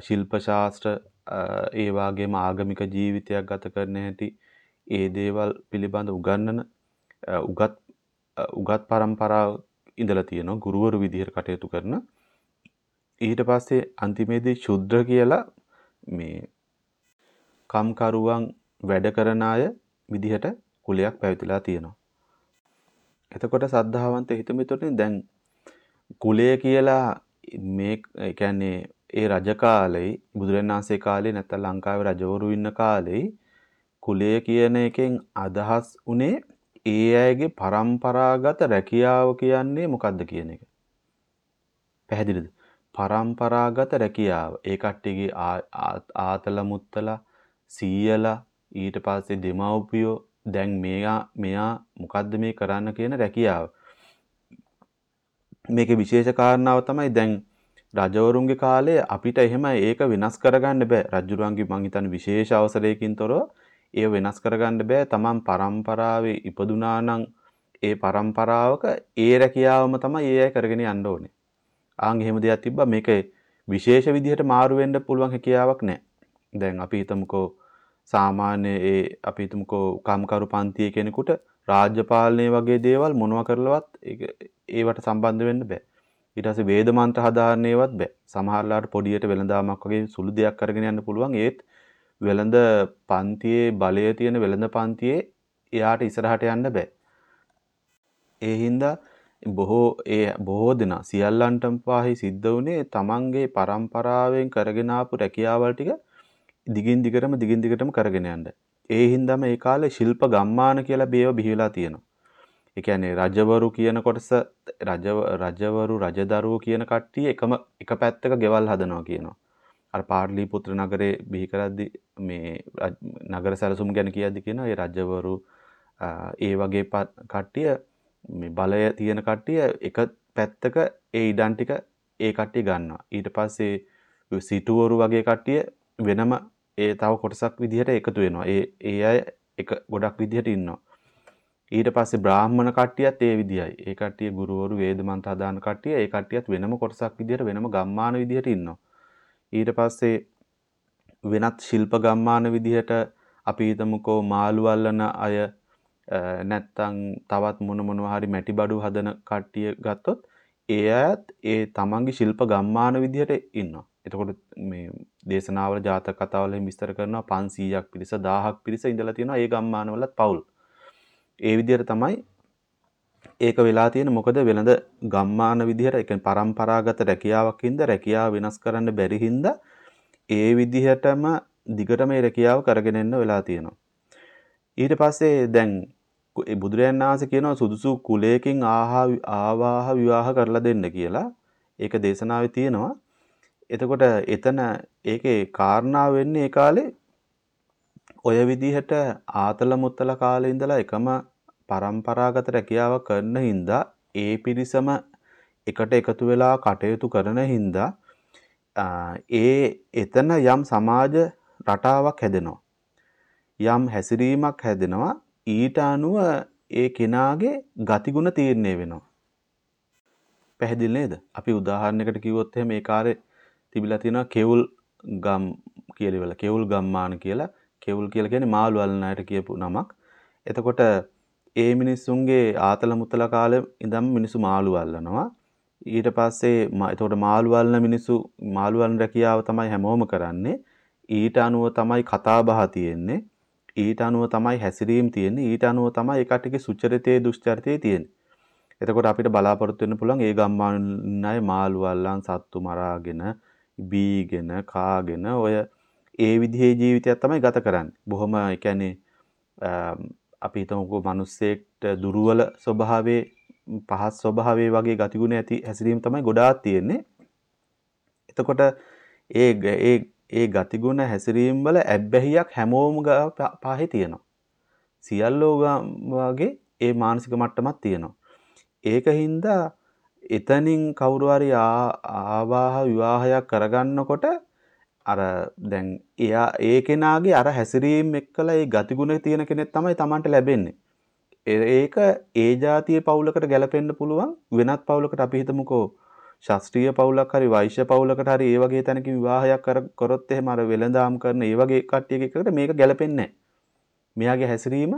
ශිල්ප ශාස්ත්‍ර ඒ වගේම ආගමික ජීවිතයක් ගත කරන හැටි ඒ දේවල් පිළිබඳ උගන්වන උගත් උගත් પરම්පරාව ඉඳලා තියෙනවා ගුරුවරු විදිහට කටයුතු කරන ඊට පස්සේ අන්තිමේදී ශුද්‍ර කියලා මේ කම්කරුවන් වැඩ කරන අය විදිහට කුලයක් පැවතිලා තියෙනවා. එතකොට සද්ධාවන්ත හිතමිතුනේ දැන් කුලය කියලා මේ කියන්නේ ඒ රජ කාලේ බුදුරජාණන් වහන්සේ කාලේ නැත්නම් ලංකාවේ රජවරු ඉන්න කාලේ කුලය කියන එකෙන් අදහස් උනේ ඒ අයගේ પરම්පරාගත රැකියාව කියන්නේ මොකද්ද කියන එක. පැහැදිලිද? પરම්පරාගත රැකියාව. ඒ කට්ටියගේ ආතල මුත්තලා, සීයලා, ඊට පස්සේ දෙමව්පියෝ දැන් මෙයා මෙයා මොකද්ද මේ කරන්න කියන රැකියාව. මේකේ විශේෂ කාරණාව තමයි දැන් රජවරුන්ගේ කාලේ අපිට එහෙම ඒක වෙනස් කරගන්න බෑ. රජුරුවන්ගේ මං හිතන්නේ විශේෂ අවසරයකින් තොරව ඒ වෙනස් කරගන්න බෑ. Taman පරම්පරාවේ ඉපදුනා නම් ඒ පරම්පරාවක ඒ රැකියාවම තමයි ඒ අය කරගෙන යන්න ඕනේ. ආන් එහෙම දෙයක් තිබ්බා මේක විශේෂ විදිහට මාරු වෙන්න පුළුවන් හැකියාවක් නැහැ. දැන් අපි හිතමුකෝ සාමාන්‍ය ඒ අපි හිතමුකෝ කම්කරු පන්තියේ කෙනෙකුට රාජ්‍ය පාලනය වගේ දේවල් මොනවා කරලවත් ඒවට සම්බන්ධ වෙන්න බෑ. ඊට පස්සේ වේද මන්ත්‍ර හදාන්නේවත් බෑ. සමහරලාට පොඩියට වෙළඳාමක් වගේ සුළු දෙයක් කරගෙන යන්න පුළුවන්. ඒත් වෙළඳ පන්තියේ බලය තියෙන වෙළඳ පන්තියේ එයාට ඉස්සරහට යන්න බෑ. ඒ හින්දා බොහෝ ඒ බොහෝ දෙනා සියල්ලන්ටම පාහි සිද්ධ වුණේ තමන්ගේ પરම්පරාවෙන් කරගෙන ආපු රැකියාවල් ටික දිගින් දිගටම දිගින් දිගටම කරගෙන යන්න. ඒ හින්දාම ඒ කාලේ ශිල්ප ගම්මාන කියලා බේව බිහිලා තියෙනවා. ඒ කියන්නේ රජවරු කියන කොටස රජ රජවරු රජදරුවෝ කියන කට්ටිය එකම එක පැත්තක ගෙවල් හදනවා කියනවා. අර පාටලිපුත්‍ර නගරේ බිහි කරද්දි මේ නගර සැලසුම් ගැන කියද්දි කියනවා ඒ රජවරු ඒ වගේ කට්ටිය මේ බලය තියෙන කට්ටිය එක පැත්තක ඒ ඉඩම් ටික ඒ කට්ටිය ගන්නවා. ඊට පස්සේ සිටුවරු වගේ කට්ටිය වෙනම ඒ තව කොටසක් විදිහට එකතු වෙනවා. ඒ ඒ අය එක ගොඩක් විදිහට ඉන්නවා. ඊට පස්සේ බ්‍රාහ්මණ කට්ටියත් ඒ විදියයි. ඒ කට්ටිය ගුරුවරු වේදමන්ත හදාන කට්ටිය ඒ කට්ටියත් වෙනම කොටසක් විදියට වෙනම ගම්මාන විදියට ඉන්නවා. ඊට පස්සේ වෙනත් ශිල්ප ගම්මාන විදිහට අපි හිතමුකෝ මාළු අල්ලන අය නැත්තම් තවත් මොන මොනවා හරි මැටි බඩු හදන කට්ටිය ගත්තොත් ඒ අයත් ඒ තමන්ගේ ශිල්ප ගම්මාන විදිහට ඉන්නවා. එතකොට මේ දේශනාවල ජාතක කතාවල විස්තර කරනවා 500ක් පිරිස 1000ක් පිරිස ඉඳලා තියෙනවා ඒ ගම්මානවලත් පවුල්. ඒ විදිහට තමයි ඒක වෙලා තියෙන මොකද වෙළඳ ගම්මාන විදිහට ඒ කියන්නේ પરම්පරාගත රැකියාවක් හින්දා රැකියාව වෙනස් කරන්න බැරි හින්දා ඒ විදිහටම දිගට මේ රැකියාව කරගෙන යන්න වෙලා තියෙනවා. ඊට පස්සේ දැන් බුදුරයන් වහන්සේ කියනවා සුදුසු කුලයකින් ආහා ආවාහ විවාහ කරලා දෙන්න කියලා. ඒක දේශනාවේ තියෙනවා. එතකොට එතන ඒකේ කාරණා වෙන්නේ ඒ කාලේ ඔය විදිහට ආතල මුත්තල කාලේ ඉඳලා එකම પરම්පරාගත රැකියාව කරන හින්දා ඒ පිරිසම එකට එකතු වෙලා කටයුතු කරන හින්දා ඒ එතන යම් සමාජ රටාවක් හැදෙනවා. යම් හැසිරීමක් හැදෙනවා ඊට අනුව ඒ කෙනාගේ ගතිගුණ තීරණය වෙනවා. පැහැදිලි නේද? අපි උදාහරණයකට කිව්වොත් එහෙම ඒ කාර්යය තිබිලා තියෙනවා කෙවුල් ගම් කියලා කෙවුල් ගම්මාන කියලා කෙවුල් කියලා කියන්නේ මාළු අල්ලන අයට කියපු නමක්. එතකොට ඒ මිනිස්සුන්ගේ ආතල මුතල කාලේ ඉඳන් මිනිස්සු මාළු අල්ලනවා. ඊට පස්සේ එතකොට මාළු අල්ලන මිනිස්සු මාළු අල්ලන රැකියාව තමයි හැමෝම කරන්නේ. ඊට අනුව තමයි කතා බහ තියෙන්නේ. ඊට අනුව තමයි හැසිරීම තියෙන්නේ. ඊට අනුව තමයි ඒ කට්ටියගේ සුචරිතයේ දුෂ්චරිතයේ තියෙන්නේ. එතකොට අපිට බලාපොරොත්තු වෙන්න පුළුවන් ඒ ගම්මාන අය මාළු අල්ලන් සත්තු මරාගෙන බීගෙන කාගෙන ඔය ඒ විදිහේ ජීවිතයක් තමයි ගත කරන්නේ. බොහොම ඒ කියන්නේ අපි හිතමුකෝ මිනිස්සෙක්ට දුර්වල ස්වභාවයේ පහත් ස්වභාවයේ වගේ ගතිගුණ ඇති හැසිරීම තමයි ගොඩාක් තියෙන්නේ. එතකොට ඒ ඒ ඒ ගතිගුණ හැසිරීම වල ඇබ්බැහියක් හැමෝම පහේ තියෙනවා. සියල්ලෝ වගේ ඒ මානසික මට්ටමක් තියෙනවා. ඒක හින්දා එතනින් කවුරු හරි ආවාහ විවාහයක් කරගන්නකොට අර දැන් එයා ඒ කෙනාගේ අර හැසිරීම එක්කලා ඒ ගතිගුණ තියෙන කෙනෙක් තමයි Tamanට ලැබෙන්නේ. ඒක ඒ જાතියේ පවුලකට ගැලපෙන්න පුළුවන් වෙනත් පවුලකට අපි හිතමුකෝ ශාස්ත්‍රීය පවුලක් හරි වෛශ්‍ය පවුලකට හරි ඒ වගේ තැනක විවාහයක් කරොත් එහෙම අර වෙළඳාම් කරන ඒ වගේ කට්ටියක එකට මේක ගැලපෙන්නේ නැහැ. මෙයාගේ හැසිරීම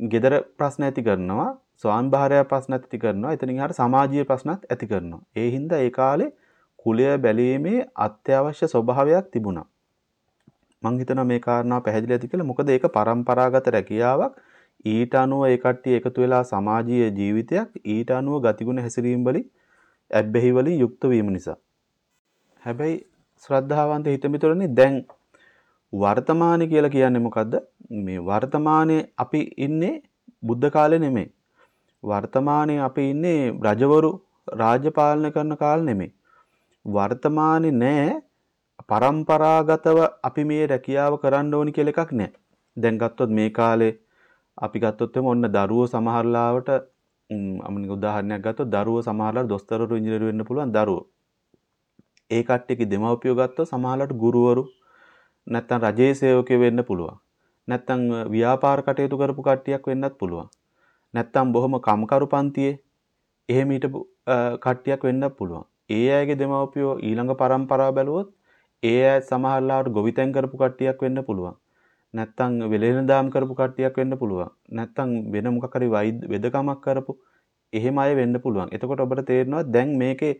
gedara ප්‍රශ්න ඇති කරනවා, ස්වාමිභාර්යා ප්‍රශ්න ඇති කරනවා, එතනින් හරිය සමාජීය ප්‍රශ්නත් ඇති කරනවා. ඒ හින්දා ඒ කාලේ කුලය බැලීමේ අත්‍යවශ්‍ය ස්වභාවයක් තිබුණා. මං හිතනවා මේ කාරණාව පැහැදිලි ඇති කියලා. මොකද ඒක પરම්පරාගත රැකියාවක්. ඊට අනුව ඒ කට්ටිය එකතු වෙලා සමාජීය ජීවිතයක් ඊට අනුව ගතිගුණ හැසිරීම වලින් ඇබ්බැහි වලින් යුක්ත වීම නිසා. හැබැයි ශ්‍රද්ධාවන්ත හිතමිතුරනි දැන් වර්තමානය කියලා කියන්නේ මොකක්ද මේ වර්තමානයේ අපි ඉන්නේ බුද්ධ කාලේ නෙමෙයි. වර්තමානයේ අපි ඉන්නේ රජවරු රාජ්‍ය පාලනය කරන කාල නෙමෙයි. වර්තමානයේ නෑ පරම්පරාගතව අපි මේ රැකියාව කරන්න ඕනි කියලා එකක් නෑ. දැන් ගත්තොත් මේ කාලේ අපි ගත්තොත් ඔන්න දරුවෝ සමහරලාවට අමනික උදාහරණයක් ගත්තොත් දරුවෝ සමහරලාට දොස්තරවරු ඉංජිනේරු වෙන්න පුළුවන් දරුවෝ. ඒ කට්ටියගේ දෙමව්පියෝ ගත්තොත් සමහරලාට ගුරුවරු නැත්තම් රජයේ සේවකයෝ වෙන්න පුළුවන්. නැත්තම් ව්‍යාපාර කටයුතු කරපු කට්ටියක් වෙන්නත් පුළුවන්. නැත්තම් බොහොම කම්කරු පන්තියේ එහෙම හිටපු කට්ටියක් වෙන්නත් පුළුවන්. ඒ අයගේ දෙමව්පියෝ ඊළඟ පරම්පරාව බැලුවොත් ඒ අය සමහරලාට ගොවිතැන් කරපු කට්ටියක් වෙන්න පුළුවන්. නැත්තම් වෙළෙඳාම් කරපු කට්ටියක් වෙන්න පුළුවන්. නැත්තම් වෙන මොකක් හරි වෙදකමක් කරපු එහෙම අය වෙන්න පුළුවන්. එතකොට ඔබට තේරෙනවා දැන් මේකේ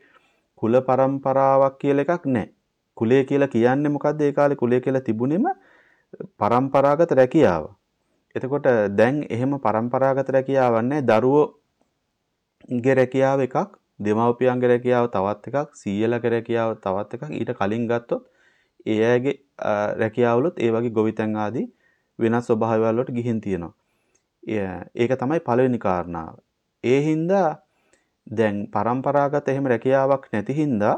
කුල පරම්පරාවක් කියලා එකක් නැහැ. කුලය කියලා කියන්නේ මොකද්ද? ඒ කාලේ කුලය කියලා තිබුණෙම පරම්පරාගත රැකියාව. එතකොට දැන් එහෙම પરම්පරාගත රැකියාවන්නේ දරුවෝගේ රැකියාව එකක්, දෙමව්පියන්ගේ රැකියාව තවත් එකක්, සීයලගේ රැකියාව තවත් එකක්. ඊට කලින් ගත්තොත් ඒ අයගේ රැකියාවලුත් ඒ වගේ ගොවිතැන් ආදී වෙනස් ස්වභාවවල වලට ගිහින් තියෙනවා. ඒක තමයි පළවෙනි කාරණාව. ඒ හින්දා දැන් પરම්පරාගත එහෙම රැකියාවක් නැති හින්දා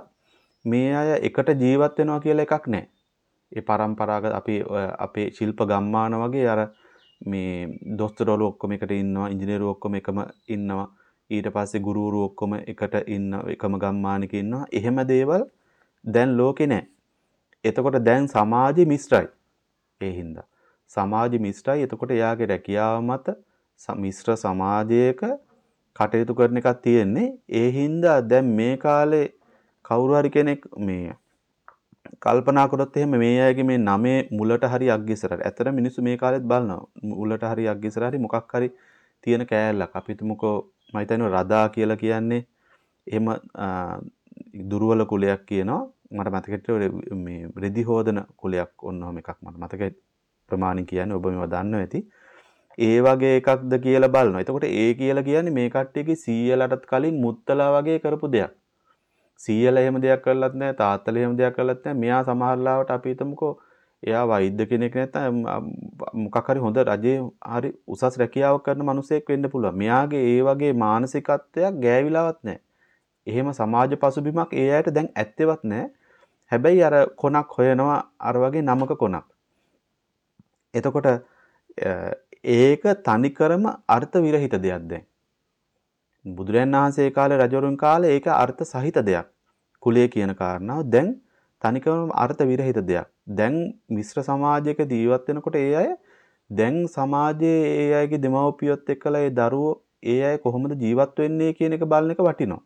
මේ අය එකට ජීවත් වෙනවා කියලා එකක් නැහැ. ඒ પરම්පරාගත අපි අපේ ශිල්ප ගම්මාන වගේ අර මේ දොස්තරවරු ඔක්කොම එකට ඉන්නවා, ඉංජිනේරු ඔක්කොම එකම ඉන්නවා. ඊට පස්සේ ගුරුවරු ඔක්කොම එකට ඉන්න එකම ගම්මානක ඉන්නවා. එහෙම දේවල් දැන් ලෝකේ නැහැ. එතකොට දැන් සමාජي මිශ්‍රයි. ඒ හින්දා සමාජي මිශ්‍රයි. එතකොට එයාගේ රැකියාව මත මිශ්‍ර සමාජයක කටයුතු කරන එකක් තියෙන්නේ. ඒ හින්දා දැන් මේ කාලේ කවුරු හරි කෙනෙක් මේ කල්පනා කරොත් එහෙම මේ අයගේ මේ නමේ මුලට හරි අග්ගිසරට. ඇත්තට මිනිස්සු මේ කාලෙත් බලනවා. මුලට හරි අග්ගිසර හරි මොකක් හරි තියෙන කෑල්ලක්. අපි හිතමුකෝ මම හිතන්නේ රදා කියලා කියන්නේ එහෙම දුර්වල කුලයක් කියනවා. මට මතකෙට මේ රෙදි හෝදන කුලයක් ඔන්නෝම එකක් මට මතක ප්‍රමාණින් කියන්නේ ඔබ මේවා දන්නවා ඇති. ඒ වගේ එකක්ද කියලා බලනවා. එතකොට ඒ කියලා කියන්නේ මේ කට්ටියගේ සීයලටත් කලින් මුත්තලා වගේ කරපු දෙයක්. සීයලා එහෙම දෙයක් කරලත් නැහැ, තාත්තලා එහෙම දෙයක් කරලත් නැහැ. මෙයා සමහරලාවට අපි හිතමුකෝ එයා වෛද්‍ය කෙනෙක් නැත්නම් මොකක් හරි හොඳ රජේ හරි උසස් රැකියාවක් කරන මිනිසෙක් වෙන්න පුළුවන්. මෙයාගේ ඒ වගේ මානසිකත්වයක් ගෑවිලාවත් නැහැ. එහෙම සමාජ පසුබිමක් ඒ අයට දැන් ඇත්තෙවත් නැහැ. හැබැයි අර කොනක් හොයනවා අර වගේ නමක කොනක්. එතකොට ඒක තනිකරම අර්ථ විරහිත දෙයක් දැන්. බුදුරයන් වහන්සේ කාලේ රජවරුන් කාලේ ඒක අර්ථ සහිත දෙයක්. කුලය කියන කාරණාව දැන් තනිකරම අර්ථ විරහිත දෙයක්. දැන් මිශ්‍ර සමාජයක ජීවත් වෙනකොට ඒ අය දැන් සමාජයේ ඒ අයගේ දෙමව්පියොත් එක්කලා ඒ දරුවෝ ඒ අය කොහොමද ජීවත් වෙන්නේ කියන එක බලන එක වටිනවා.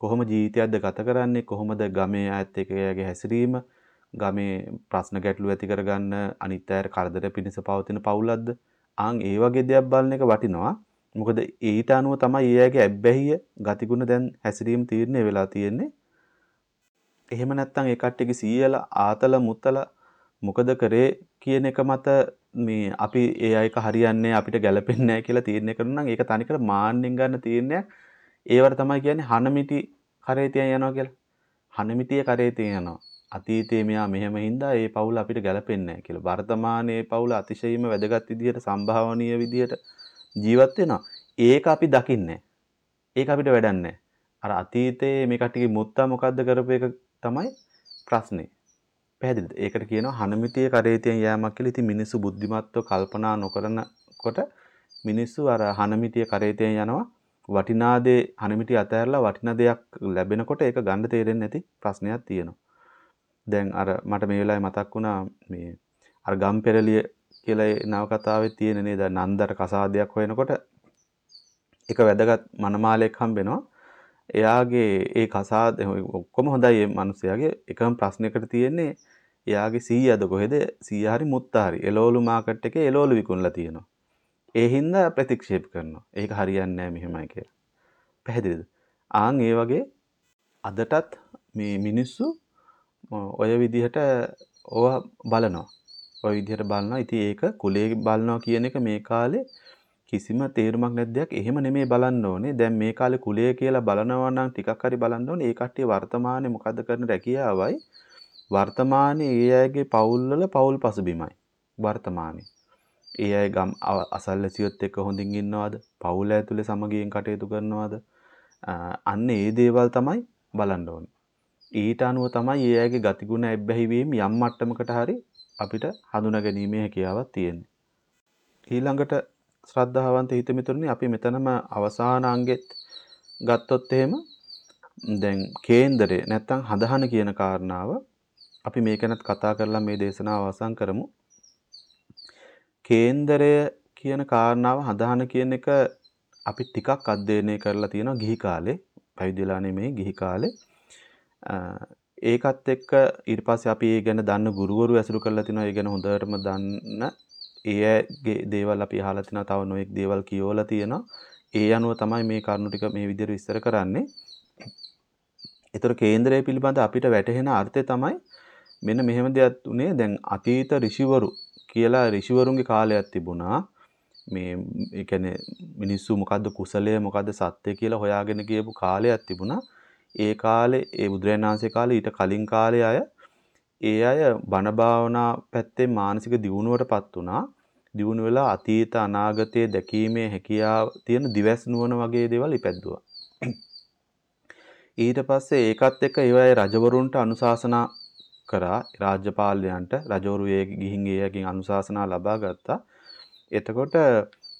කොහොම ජීවිතයක්ද ගත කරන්නේ කොහොමද ගමේ අයත් එක්ක එයාගේ හැසිරීම ගමේ ප්‍රශ්න ගැටලු ඇති කරගන්න අනිත් අයට කරදර පිණිස පවතින පවුලක්ද ආන් ඒ වගේ දෙයක් බලන එක වටිනවා මොකද ඊට අනුව තමයි ඊයගේ ඇබ්බැහිය ගතිගුණ දැන් හැසිරීම තීරණය වෙලා තියෙන්නේ එහෙම නැත්නම් ඒ කට්ටියගේ සීයල ආතල මුත්තල මොකද කරේ කියන එක මත මේ අපි ඒ අයක හරියන්නේ අපිට ගැලපෙන්නේ නැහැ කියලා තීරණය කරනවා නම් ඒක තනිකර මාන්නෙන් ගන්න තීරණයක් ඒවට තමයි කියන්නේ හනමිටි කරේ තියන් යනවා කියලා. හනමිටිය කරේ තියන් යනවා. අතීතයේ මෙයා මෙහෙම හින්දා ඒ පවුල අපිට ගැලපෙන්නේ නැහැ කියලා. වර්තමානයේ පවුල අතිශයින්ම වැදගත් විදිහට සම්භාවනීය විදිහට ජීවත් වෙනවා. ඒක අපි දකින්නේ ඒක අපිට වැඩක් අර අතීතයේ මේ කට්ටියගේ මුත්තා මොකද්ද කරපු එක තමයි ප්‍රශ්නේ. පැහැදිලිද? ඒකට කියනවා හනමිටිය කරේ තියන් යෑමක් කියලා. ඉතින් මිනිස්සු බුද්ධිමත්ව කල්පනා නොකරනකොට මිනිස්සු අර හනමිටිය කරේ තියන් යනවා. වටිනා දේ හනමිටි අතහැරලා වටිනා දෙයක් ලැබෙනකොට ඒක ගන්න තේරෙන්නේ නැති ප්‍රශ්නයක් තියෙනවා. දැන් අර මට මේ වෙලාවේ මතක් වුණා මේ අර ගම්පෙරළිය කියලා නවකතාවේ තියෙන නේද නන්දර කසාදයක් හොයනකොට එක වැදගත් මනමාලයක් හම්බෙනවා. එයාගේ ඒ කසාද ඔක්කොම හොඳයි මේ මිනිස්යාගේ එකම ප්‍රශ්නයකට තියෙන්නේ එයාගේ සීයාද කොහෙද සීයා හරි මුත්තා හරි එලෝලු මාකට් එකේ එලෝලු විකුණලා තියෙනවා. ඒ හින්දා ප්‍රතික්ෂේප කරනවා. ඒක හරියන්නේ නැහැ මෙහෙමයි කියලා. පැහැදිලිද? ආන් ඒ වගේ අදටත් මේ මිනිස්සු ඔය විදිහට ඕවා බලනවා. ඔය විදිහට බලනවා. ඉතින් ඒක කුලේ බලනවා කියන එක මේ කාලේ කිසිම තේරුමක් නැති දෙයක් එහෙම නෙමෙයි බලන්න ඕනේ. දැන් මේ කාලේ කුලය කියලා බලනවා නම් ටිකක් හරි බලන්න ඕනේ. ඒ කට්ටිය වර්තමානයේ මොකද්ද කරන රැකියාවයි වර්තමානයේ ඒ අයගේ පවුල්වල පවුල් පසුබිමයි. වර්තමානයේ. ඒ අය ගම් අසල්වැසියොත් එක්ක හොඳින් ඉන්නවද? පවුල ඇතුලේ සමගියෙන් කටයුතු කරනවද? අන්න ඒ දේවල් තමයි බලන්න ඕනේ. ඊට අනුව තමයි ඒ අයගේ ගතිගුණ ඇබ්බැහි වීම යම් මට්ටමකට හරි අපිට හඳුනා ගැනීමේ හැකියාවක් තියෙන්නේ. ඊළඟට ශ්‍රද්ධාවන්ත හිත මිතුරුනි අපි මෙතනම අවසාන අංගෙත් ගත්තොත් එහෙම දැන් කේන්දරේ නැත්තම් හදහන කියන කාරණාව අපි මේකනත් කතා කරලා මේ දේශනාව අවසන් කරමු. කේන්දරය කියන කාරණාව හදහන කියන එක අපි ටිකක් අධ්‍යයනය කරලා තියෙනවා ගිහි කාලේ. පැවිදිලා නෙමෙයි ගිහි කාලේ. ඒකත් එක්ක ඊට පස්සේ අපි ඒ ගැන දන්න ගුරුවරු ඇසුරු කරලා තිනවා. ඒ ගැන හොඳටම දන්න ඒගේ දේවල් අපි අහලා තිනවා. තව නොඑක් දේවල් කියවලා තියෙනවා. ඒ අනුව තමයි මේ කරුණු ටික මේ විදිහට විස්තර කරන්නේ. ඒතර කේන්දරය පිළිබඳ අපිට වැටහෙන අර්ථය තමයි මෙන්න මෙහෙම දෙයක් උනේ දැන් අතීත ඍෂිවරු කියලා ඍෂිවරුන්ගේ කාලයක් තිබුණා. මේ ඒ කියන්නේ මිනිස්සු මොකද්ද කුසලය මොකද්ද සත්‍ය කියලා හොයාගෙන ගියපු කාලයක් තිබුණා. ඒ කාලේ ඒ බුදුරජාණන් වහන්සේ කාලේ ඊට කලින් කාලේ අය ඒ අය බණ භාවනා පැත්තේ මානසික දියුණුවටපත් වුණා. දියුණු වෙලා අතීත අනාගතයේ දැකීමේ හැකියාව තියෙන දිවස් නුවණ වගේ දේවල් ඉපැද්දුවා. ඊට පස්සේ ඒකත් එක්ක ඒවයි රජවරුන්ට අනුශාසනා කරා රාජ්‍යපාලයන්ට රජවරු ඒ ගිහින් ඒයකින් අනුශාසනා ලබා ගත්තා. එතකොට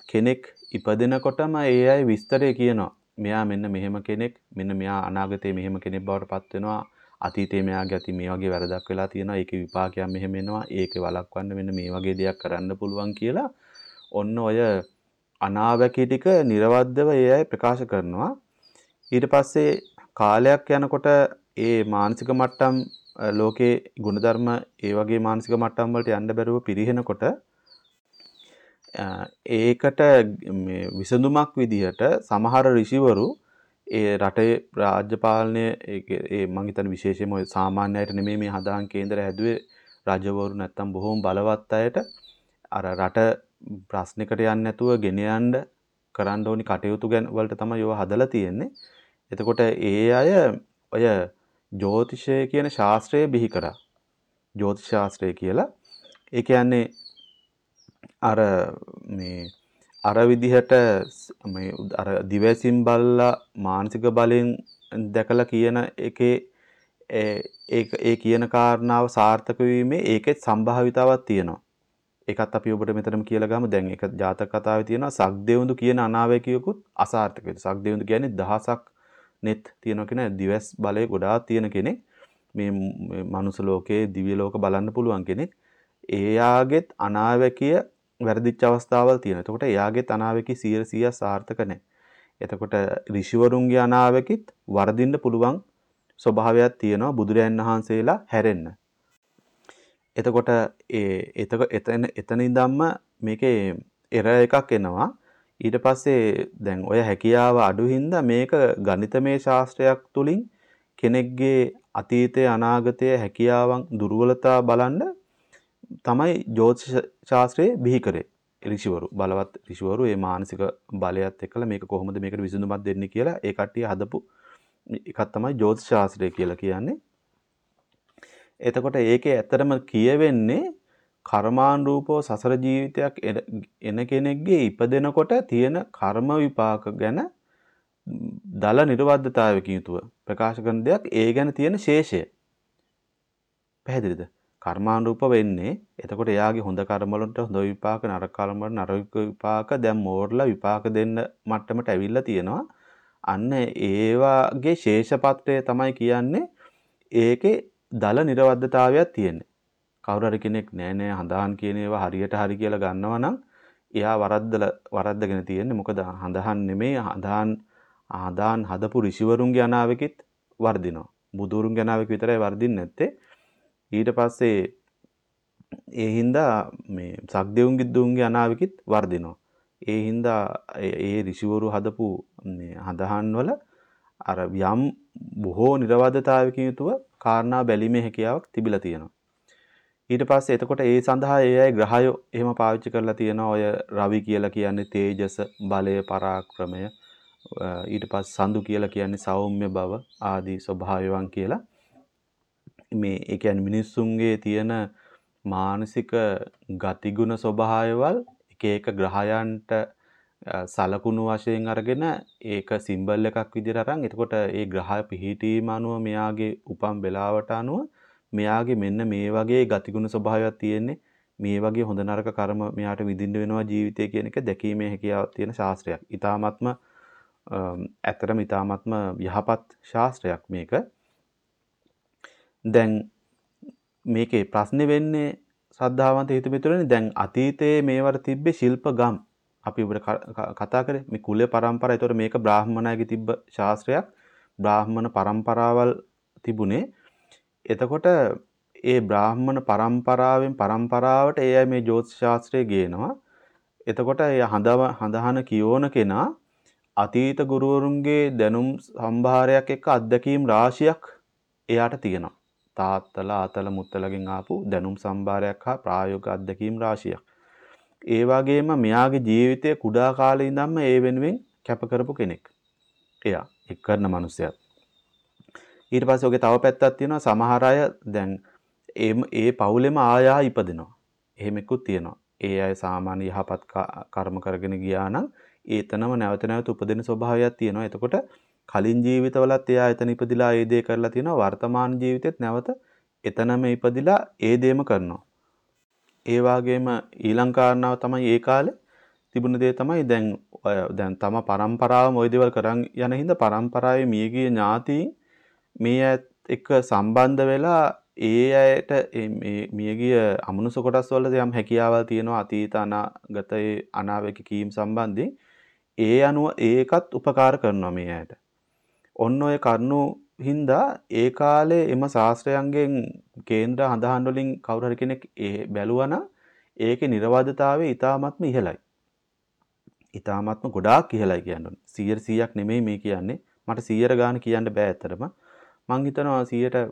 කෙනෙක් ඉපදෙනකොටම ඒ අය විස්තරය කියනවා. මෙයා මෙන්න මෙහෙම කෙනෙක් මෙන්න මෙයා අනාගතයේ මෙහෙම කෙනෙක් බවට පත් වෙනවා. අතීතයේ මෙයාගේ ඇති මේ වගේ වැරදක් වෙලා තියෙනවා. ඒකේ විපාකයක් මෙහෙම එනවා. ඒකේ වළක්වන්න මෙන්න මේ වගේ දෙයක් කරන්න පුළුවන් කියලා ඔන්න ඔය අනාවැකි ටික නිර්වද්දව ඒ අය ප්‍රකාශ කරනවා. ඊට පස්සේ කාලයක් යනකොට ඒ මානසික මට්ටම් ලෝකේ ගුණධර්ම ඒ වගේ මානසික මට්ටම් වලට යන්න බැරුව පිරිහෙනකොට ඒකට විසඳුමක් විදිහට සමහර ඍෂිවරු ඒ රටේ රාජ්‍ය පාලනය ඒ මං හිතන්නේ විශේෂයෙන්ම ඔය සාමාන්‍ය අයට නෙමෙයි මේ හදාන් කේන්දර හැදුවේ රජවරු නැත්තම් බොහොම බලවත් අයට අර රට ප්‍රශ්නයකට යන්නේ නැතුව ගෙන යන්න කරන්න ඕනි කටයුතු ගැන වලට තමයි ඒවා හදලා තියෙන්නේ. එතකොට ඒ අය ඔය ජ්‍යොතිෂය කියන ශාස්ත්‍රය බිහි කරා. ජ්‍යොතිෂ ශාස්ත්‍රය කියලා. ඒ කියන්නේ අර මේ අර විදිහට මේ අර දිවැසින් බල්ලා මානසික බලෙන් දැකලා කියන එකේ ඒ ඒ කියන කාරණාව සාර්ථක වීමේ ඒකෙත් සම්භාවිතාවක් තියෙනවා. ඒකත් අපි ඔබට මෙතනම කියලා ගමු. දැන් ඒක ජාතක කතාවේ තියෙනවා සක්දෙවුඳු කියන අනාවැකියකුත් අසාර්ථක වෙනවා. සක්දෙවුඳු කියන්නේ දහසක් net තියෙනවා කියන දිවස් බලය ගොඩාක් තියෙන කෙනෙක්. මේ මනුස්ස ලෝකයේ දිව්‍ය ලෝක බලන්න පුළුවන් කෙනෙක්. එයාගෙත් අනාවැකිය වැරදිච්ච අවස්ථාවල් තියෙනවා. එතකොට එයාගේ අනාවැකි 100% සාර්ථක නැහැ. එතකොට ඍෂිවරුන්ගේ අනාවැකිත් වර්ධින්න පුළුවන් ස්වභාවයක් තියෙනවා බුදුරයන් වහන්සේලා හැරෙන්න. එතකොට ඒ එතක එතන එතන ඉඳන්ම මේකේ එර එකක් එනවා. ඊට පස්සේ දැන් ඔය හැකියාව අඩු හින්දා මේක ගණිතමය ශාස්ත්‍රයක් තුලින් කෙනෙක්ගේ අතීතයේ අනාගතයේ හැකියාවන් දුර්වලතා බලන්න තමයි ජ්‍යොතිෂ ශාස්ත්‍රයේ බිහි කරේ ඍෂිවරු බලවත් ඍෂිවරු මේ මානසික බලයත් එක්කලා මේක කොහොමද මේකට විසඳුමක් දෙන්නේ කියලා ඒ කට්ටිය හදපු එකක් තමයි ජ්‍යොතිෂ ශාස්ත්‍රය කියලා කියන්නේ. එතකොට ඒකේ ඇත්තටම කියවෙන්නේ කර්මානුරූපව සසර ජීවිතයක් එන කෙනෙක්ගේ ඉපදෙනකොට තියෙන කර්ම විපාක ගැන දල නිර්වද්‍යතාවයකින් යුතුව ප්‍රකාශ කරන දෙයක් ඒ ගැන තියෙන ශේෂය. පැහැදිලිද? කර්මානුරූප වෙන්නේ. එතකොට එයාගේ හොඳ කර්ම වලට හොඳ විපාක නරක කර්ම වලට නරක විපාක දැන් මෝරලා විපාක දෙන්න මට්ටමට ඇවිල්ලා තියෙනවා. අන්න ඒවාගේ ශේෂපත්‍රය තමයි කියන්නේ ඒකේ දල නිර්වද්‍යතාවයක් තියෙන්නේ. කවුරු හරි කෙනෙක් නෑ නෑ හඳහන් කියන ඒවා හරියට හරි කියලා ගන්නවා නම් එයා වරද්දලා වරද්දගෙන තියෙන්නේ මොකද හඳහන් නෙමෙයි හඳහන් හඳහන් හදපු ඍෂිවරුන්ගේ අනාවකිත් වර්ධිනවා. බුදුරුන්ගේ අනාවක විතරයි වර්ධින්නේ නැත්තේ. ඊට පස්සේ ඒ හින්දා මේ සක්දෙවුන්ගේ දුන්ගේ අනාවකිත් වර්ධිනවා. ඒ හින්දා ඒ ඍෂිවරු හදපු මේ හඳහන් වල අර යම් බොහෝ නිර්වදතාවකින් යුතුව කාරණා බැලීමේ හැකියාවක් තිබිලා තියෙනවා. ඊට පස්සේ එතකොට ඒ සඳහා ඒ අය ග්‍රහයෝ එහෙම පාවිච්චි කරලා තියෙනවා ඔය රවි කියලා කියන්නේ තේජස බලය පරාක්‍රමය ඊට පස්සේ සඳු කියලා කියන්නේ සෞම්‍ය බව ආදී ස්වභාවයන් කියලා මේ ඒ කියන්නේ මිනිස්සුන්ගේ තියෙන මානසික ගතිගුණ ස්වභාවයවල් එක එක ග්‍රහයන්ට සලකුණු වශයෙන් අරගෙන ඒක සිම්බල් එකක් විදිහට අරන් එතකොට ඒ ග්‍රහය පිහිටීම අනුව මෙයාගේ උපන් වෙලාවට අනුව මෙයාගේ මෙන්න මේ වගේ ගතිගුණ ස්වභාවයක් තියෙන්නේ මේ වගේ හොඳ නරක කර්ම මෙයාට විඳින්න වෙනවා ජීවිතය කියන එක දැකීමේ හැකියාවක් තියෙන ශාස්ත්‍රයක්. ඊ타ත්ම ඇත්තටම ඊ타ත්ම යහපත් ශාස්ත්‍රයක් මේක. දැන් මේකේ ප්‍රශ්නේ වෙන්නේ ශ්‍රද්ධාවන්ත හිත මිතුරනේ දැන් අතීතයේ මේවට තිබ්බේ ශිල්ප ගම් අපි ඔබට කතා කරේ මේ කුලය પરම්පරාව. ඒතකොට මේක බ්‍රාහ්මණයගේ තිබ්බ ශාස්ත්‍රයක්. බ්‍රාහ්මණ પરම්පරාවල් තිබුණේ. එතකොට ඒ බ්‍රාහ්මණ પરම්පරාවෙන් પરම්පරාවට ඒ අය මේ ජ්‍යොතිෂ ශාස්ත්‍රය ගේනවා. එතකොට ඒ හඳව හඳහන කියෝන කෙනා අතීත ගුරුවරුන්ගේ දැනුම් සම්භාරයක් එක්ක අත්දැකීම් රාශියක් එයාට තියෙනවා. තාත්තලා ආතල මුත්තලගෙන් ආපු දැනුම් සම්භාරයක් හා ප්‍රායෝගික අත්දැකීම් රාශියක්. ඒ වගේම මෙයාගේ ජීවිතය කුඩා කාලේ ඉඳන්ම ඒ වෙනුවෙන් කැප කරපු කෙනෙක්. එයා එක් කරන මිනිසයා. ඊට පස්සේ ඔගේ තව පැත්තක් තියෙනවා සමහර අය දැන් ඒ පවුලෙම ආයා ඉපදිනවා. එහෙම එක්කුත් තියෙනවා. ඒ අය සාමාන්‍ය යහපත් කර්ම කරගෙන ගියා නම් ඒතනම නැවත නැවත උපදින ස්වභාවයක් තියෙනවා. එතකොට කලින් ජීවිතවලත් එයා එතන ඉපදිලා ඒ දේ කරලා තියෙනවා වර්තමාන ජීවිතෙත් නැවත එතනම ඉපදිලා ඒ දේම කරනවා ඒ වගේම ඊළඟ කාරණාව තමයි ඒ කාලේ තිබුණ දේ තමයි දැන් දැන් තම પરම්පරාවම ওই දේවල් කරන් යන හින්දා પરම්පරාවේ මියගිය ඥාතීන් මේ ඇත් එක්ක සම්බන්ධ වෙලා ඒ අයට මියගිය අමනුස කොටස් වල යම් හැකියාවල් තියෙනවා අතීත අනාගතයේ අනාවැකි කීම් සම්බන්ධයෙන් ඒ අනුව ඒකත් උපකාර කරනවා මේ අයට. ඔන්න ඔය කරුණු හින්දා ඒ කාලේ එම ශාස්ත්‍රයන්ගෙන් කේන්ද්‍ර හඳහන් වලින් කවුරු හරි කෙනෙක් ඒ බැලුවනම් ඒකේ නිර්වාදතාවය ඊටාත්ම ඉහළයි. ඊටාත්ම ගොඩාක් ඉහළයි කියන්න 100%ක් නෙමෙයි මේ කියන්නේ. මට 100 ගාන කියන්න බෑ ඇත්තටම. මං හිතනවා 100ට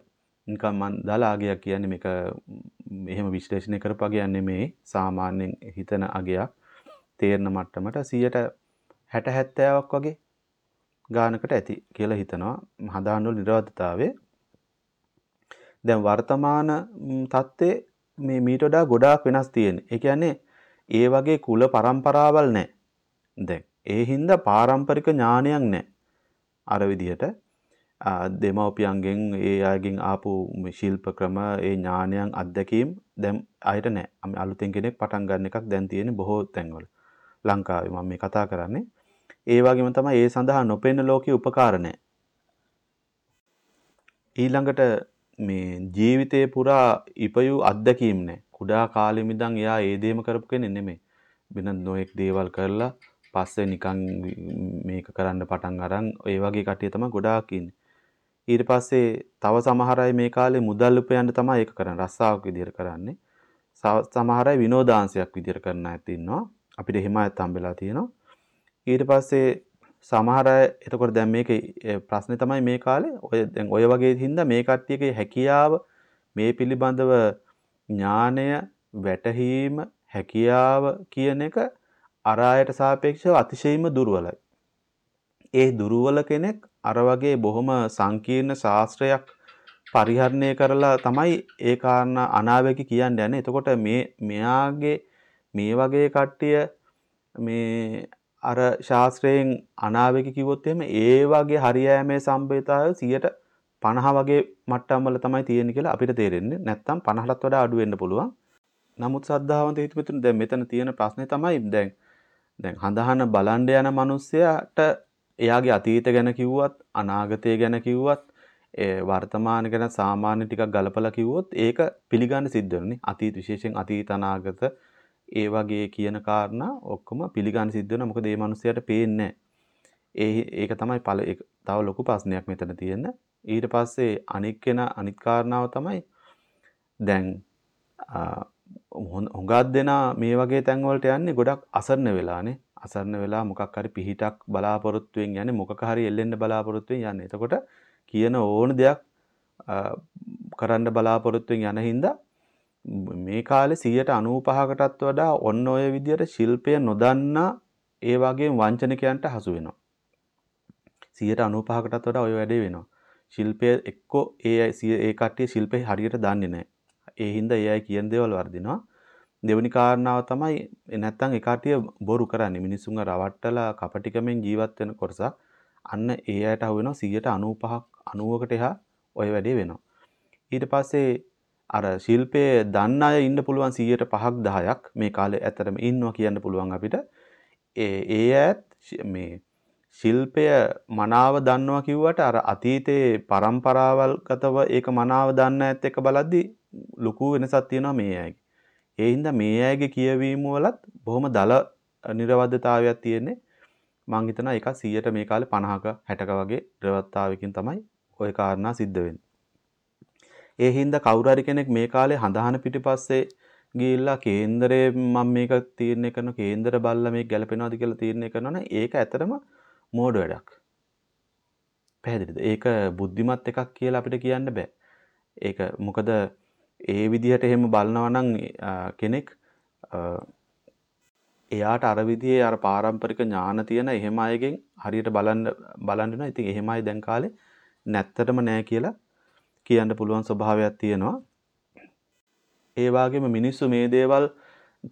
නිකන් මං දලාගයක් කියන්නේ මේක එහෙම විශ්ලේෂණය කරපුවා කියන්නේ මේ සාමාන්‍යයෙන් හිතන අගයක් තේරෙන මට්ටමට 100ට 60 70ක් වගේ ගානකට ඇති කියලා හිතනවා හදාන්නු නිරවද්දතාවය. දැන් වර්තමාන තත්ත්වයේ මේ මීට වඩා ගොඩාක් වෙනස් තියෙන්නේ. ඒ කියන්නේ ඒ වගේ කුල પરම්පරාවල් නැහැ. දැන් ඒ හින්දා පාරම්පරික ඥානයක් නැහැ. අර විදිහට දෙමව්පියන්ගෙන් ඒ අයගෙන් ආපු ශිල්ප ක්‍රම ඒ ඥානයන් අත්දැකීම් දැන් අයට නැහැ. අලුතෙන් කෙනෙක් පටන් ගන්න එකක් දැන් තියෙන්නේ බොහෝ තැන්වල. ලංකාවේ මම මේ කතා කරන්නේ. ඒ වගේම තමයි ඒ සඳහා නොපෙනෙන ලෝකයේ උපකාර ඊළඟට මේ ජීවිතේ පුරා ඉපයූ අත්දැකීම් නැහැ. කුඩා කාලෙම ඉඳන් එයා ඒ දේම කරපු කෙනෙක් නෙමෙයි. වෙන නොඑක් දේවල් කරලා පස්සේ නිකන් මේක කරන්න පටන් අරන් ඒ වගේ කට්ටිය තමයි ගොඩාක් ඉන්නේ. ඊට පස්සේ තව සමහර අය මේ කාලේ මුදල් උපයන්න තමයි ඒක කරන්නේ. රස්සාවක් විදියට කරන්නේ. සමහර අය විනෝදාංශයක් විදියට කරන අයත් ඉන්නවා. අපිට එහෙම අයත් හම්බෙලා තියෙනවා. ඊට පස්සේ සමහර අය එතකොට දැන් මේකේ ප්‍රශ්නේ තමයි මේ කාලේ ඔය දැන් ඔය වගේ හින්දා මේ කට්ටියගේ හැකියාව මේ පිළිබඳව ඥානය වැටහීම හැකියාව කියන එක අර අයට සාපේක්ෂව අතිශයින්ම දුර්වලයි. ඒ දුර්වල කෙනෙක් අර වගේ බොහොම සංකීර්ණ ශාස්ත්‍රයක් පරිහරණය කරලා තමයි ඒ කාරණා අනාවැකි කියන්නේ යන්නේ. එතකොට මේ මෙයාගේ මේ වගේ කට්ටිය මේ අර ශාස්ත්‍රයෙන් අනාවැකි කිව්වොත් එහෙම ඒ වගේ හරියෑමේ සම්භේතාවය 50 වගේ මට්ටම් වල තමයි තියෙන්නේ කියලා අපිට තේරෙන්නේ. නැත්තම් 50ටත් වඩා අඩු වෙන්න පුළුවන්. නමුත් සද්ධාවන්ත හිතපිටුන දැන් මෙතන තියෙන ප්‍රශ්නේ තමයි දැන් දැන් හඳහන බලන්න යන මිනිස්සයාට එයාගේ අතීත ගැන කිව්වත් අනාගතය ගැන කිව්වත් ඒ වර්තමාන ගැන සාමාන්‍ය ටිකක් ගලපලා කිව්වොත් ඒක පිළිගන්න සිද්ධ වෙනනේ. අතීත විශේෂයෙන් අතීත අනාගත ඒ වගේ කියන කාරණා ඔක්කොම පිළිගන්න සිද්ධ වෙනවා. මොකද මේ මිනිස්සයාට පේන්නේ ඒ ඒක තමයි පළ තව ලොකු ප්‍රශ්නයක් මෙතන තියෙන. ඊට පස්සේ අනික් කෙනා අනිත් කාරණාව තමයි දැන් හුඟක් දෙනා මේ වගේ තැන් වලට යන්නේ ගොඩක් අසරණ වෙලානේ. අසරණ වෙලා මොකක් හරි පිහිටක් බලාපොරොත්තුෙන් යන්නේ මොකක් හරි එල්ලෙන්න බලාපොරොත්තුෙන් යන්නේ. එතකොට කියන ඕන දෙයක් කරන්න බලාපොරොත්තුෙන් යන හින්දා මේ කාලේ 95කටත් වඩා ඔන්න ඔය විදියට ශිල්පය නොදන්නා ඒ වගේම වංචනිකයන්ට හසු වෙනවා. 95කටත් වඩා ඔය වැඩේ වෙනවා. ශිල්පය එක්කෝ ඒ ඒ කට්ටිය ශිල්පේ හරියට දන්නේ නැහැ. ඒ හින්දා ඒ අය කියන දේවල් වර්ධිනවා. දෙවනි කාරණාව තමයි නැත්තම් ඒ කට්ටිය බොරු කරන්නේ. මිනිස්සුන්ව රවට්ටලා කපටිකමෙන් ජීවත් වෙන කොටසක්. අන්න ඒ අයට අහු වෙනවා 95ක් 90කට එහා ඔය වැඩේ වෙනවා. ඊට පස්සේ අර ශිල්පයේ දන්න අය ඉන්න පුළුවන් 105ක් 10ක් මේ කාලේ ඇතරම ඉන්නවා කියන්න පුළුවන් අපිට. ඒ ඒ ඇත් මේ ශිල්පය මනාව දන්නවා කිව්වට අර අතීතයේ પરම්පරාවල්ගතව ඒක මනාව දන්න ඇත් එක බලද්දි ලොකු වෙනසක් තියෙනවා මේ අයගේ. ඒ හින්දා මේ අයගේ කියවීම වලත් බොහොම දල නිර්වද්‍යතාවයක් තියෙන්නේ. මං හිතනවා ඒක 100ට මේ කාලේ 50ක 60ක වගේ නිර්වද්‍යතාවකින් තමයි ওই කාරණා සිද්ධ වෙන්නේ. ඒ හින්දා කවුරු හරි කෙනෙක් මේ කාලේ හඳහන පිටිපස්සේ ගිහිල්ලා කේන්දරේ මම මේක තීරණය කරන කේන්දර බල්ලා මේක ගැලපෙනවද කියලා තීරණය කරනවනේ ඒක ඇත්තටම මෝඩ වැඩක්. පැහැදිලිද? ඒක බුද්ධිමත් එකක් කියලා අපිට කියන්න බෑ. ඒක මොකද ඒ විදිහට එහෙම බලනවා නම් කෙනෙක් එයාට අර විදිහේ අර පාරම්පරික ඥාන තියෙන එහෙම අයගෙන් හරියට බලන්න බලන්න වෙනවා. ඉතින් එහෙම අය දැන් කාලේ නැත්තටම නෑ කියලා කියන්න පුළුවන් ස්වභාවයක් තියෙනවා. ඒ වගේම මිනිස්සු මේ දේවල්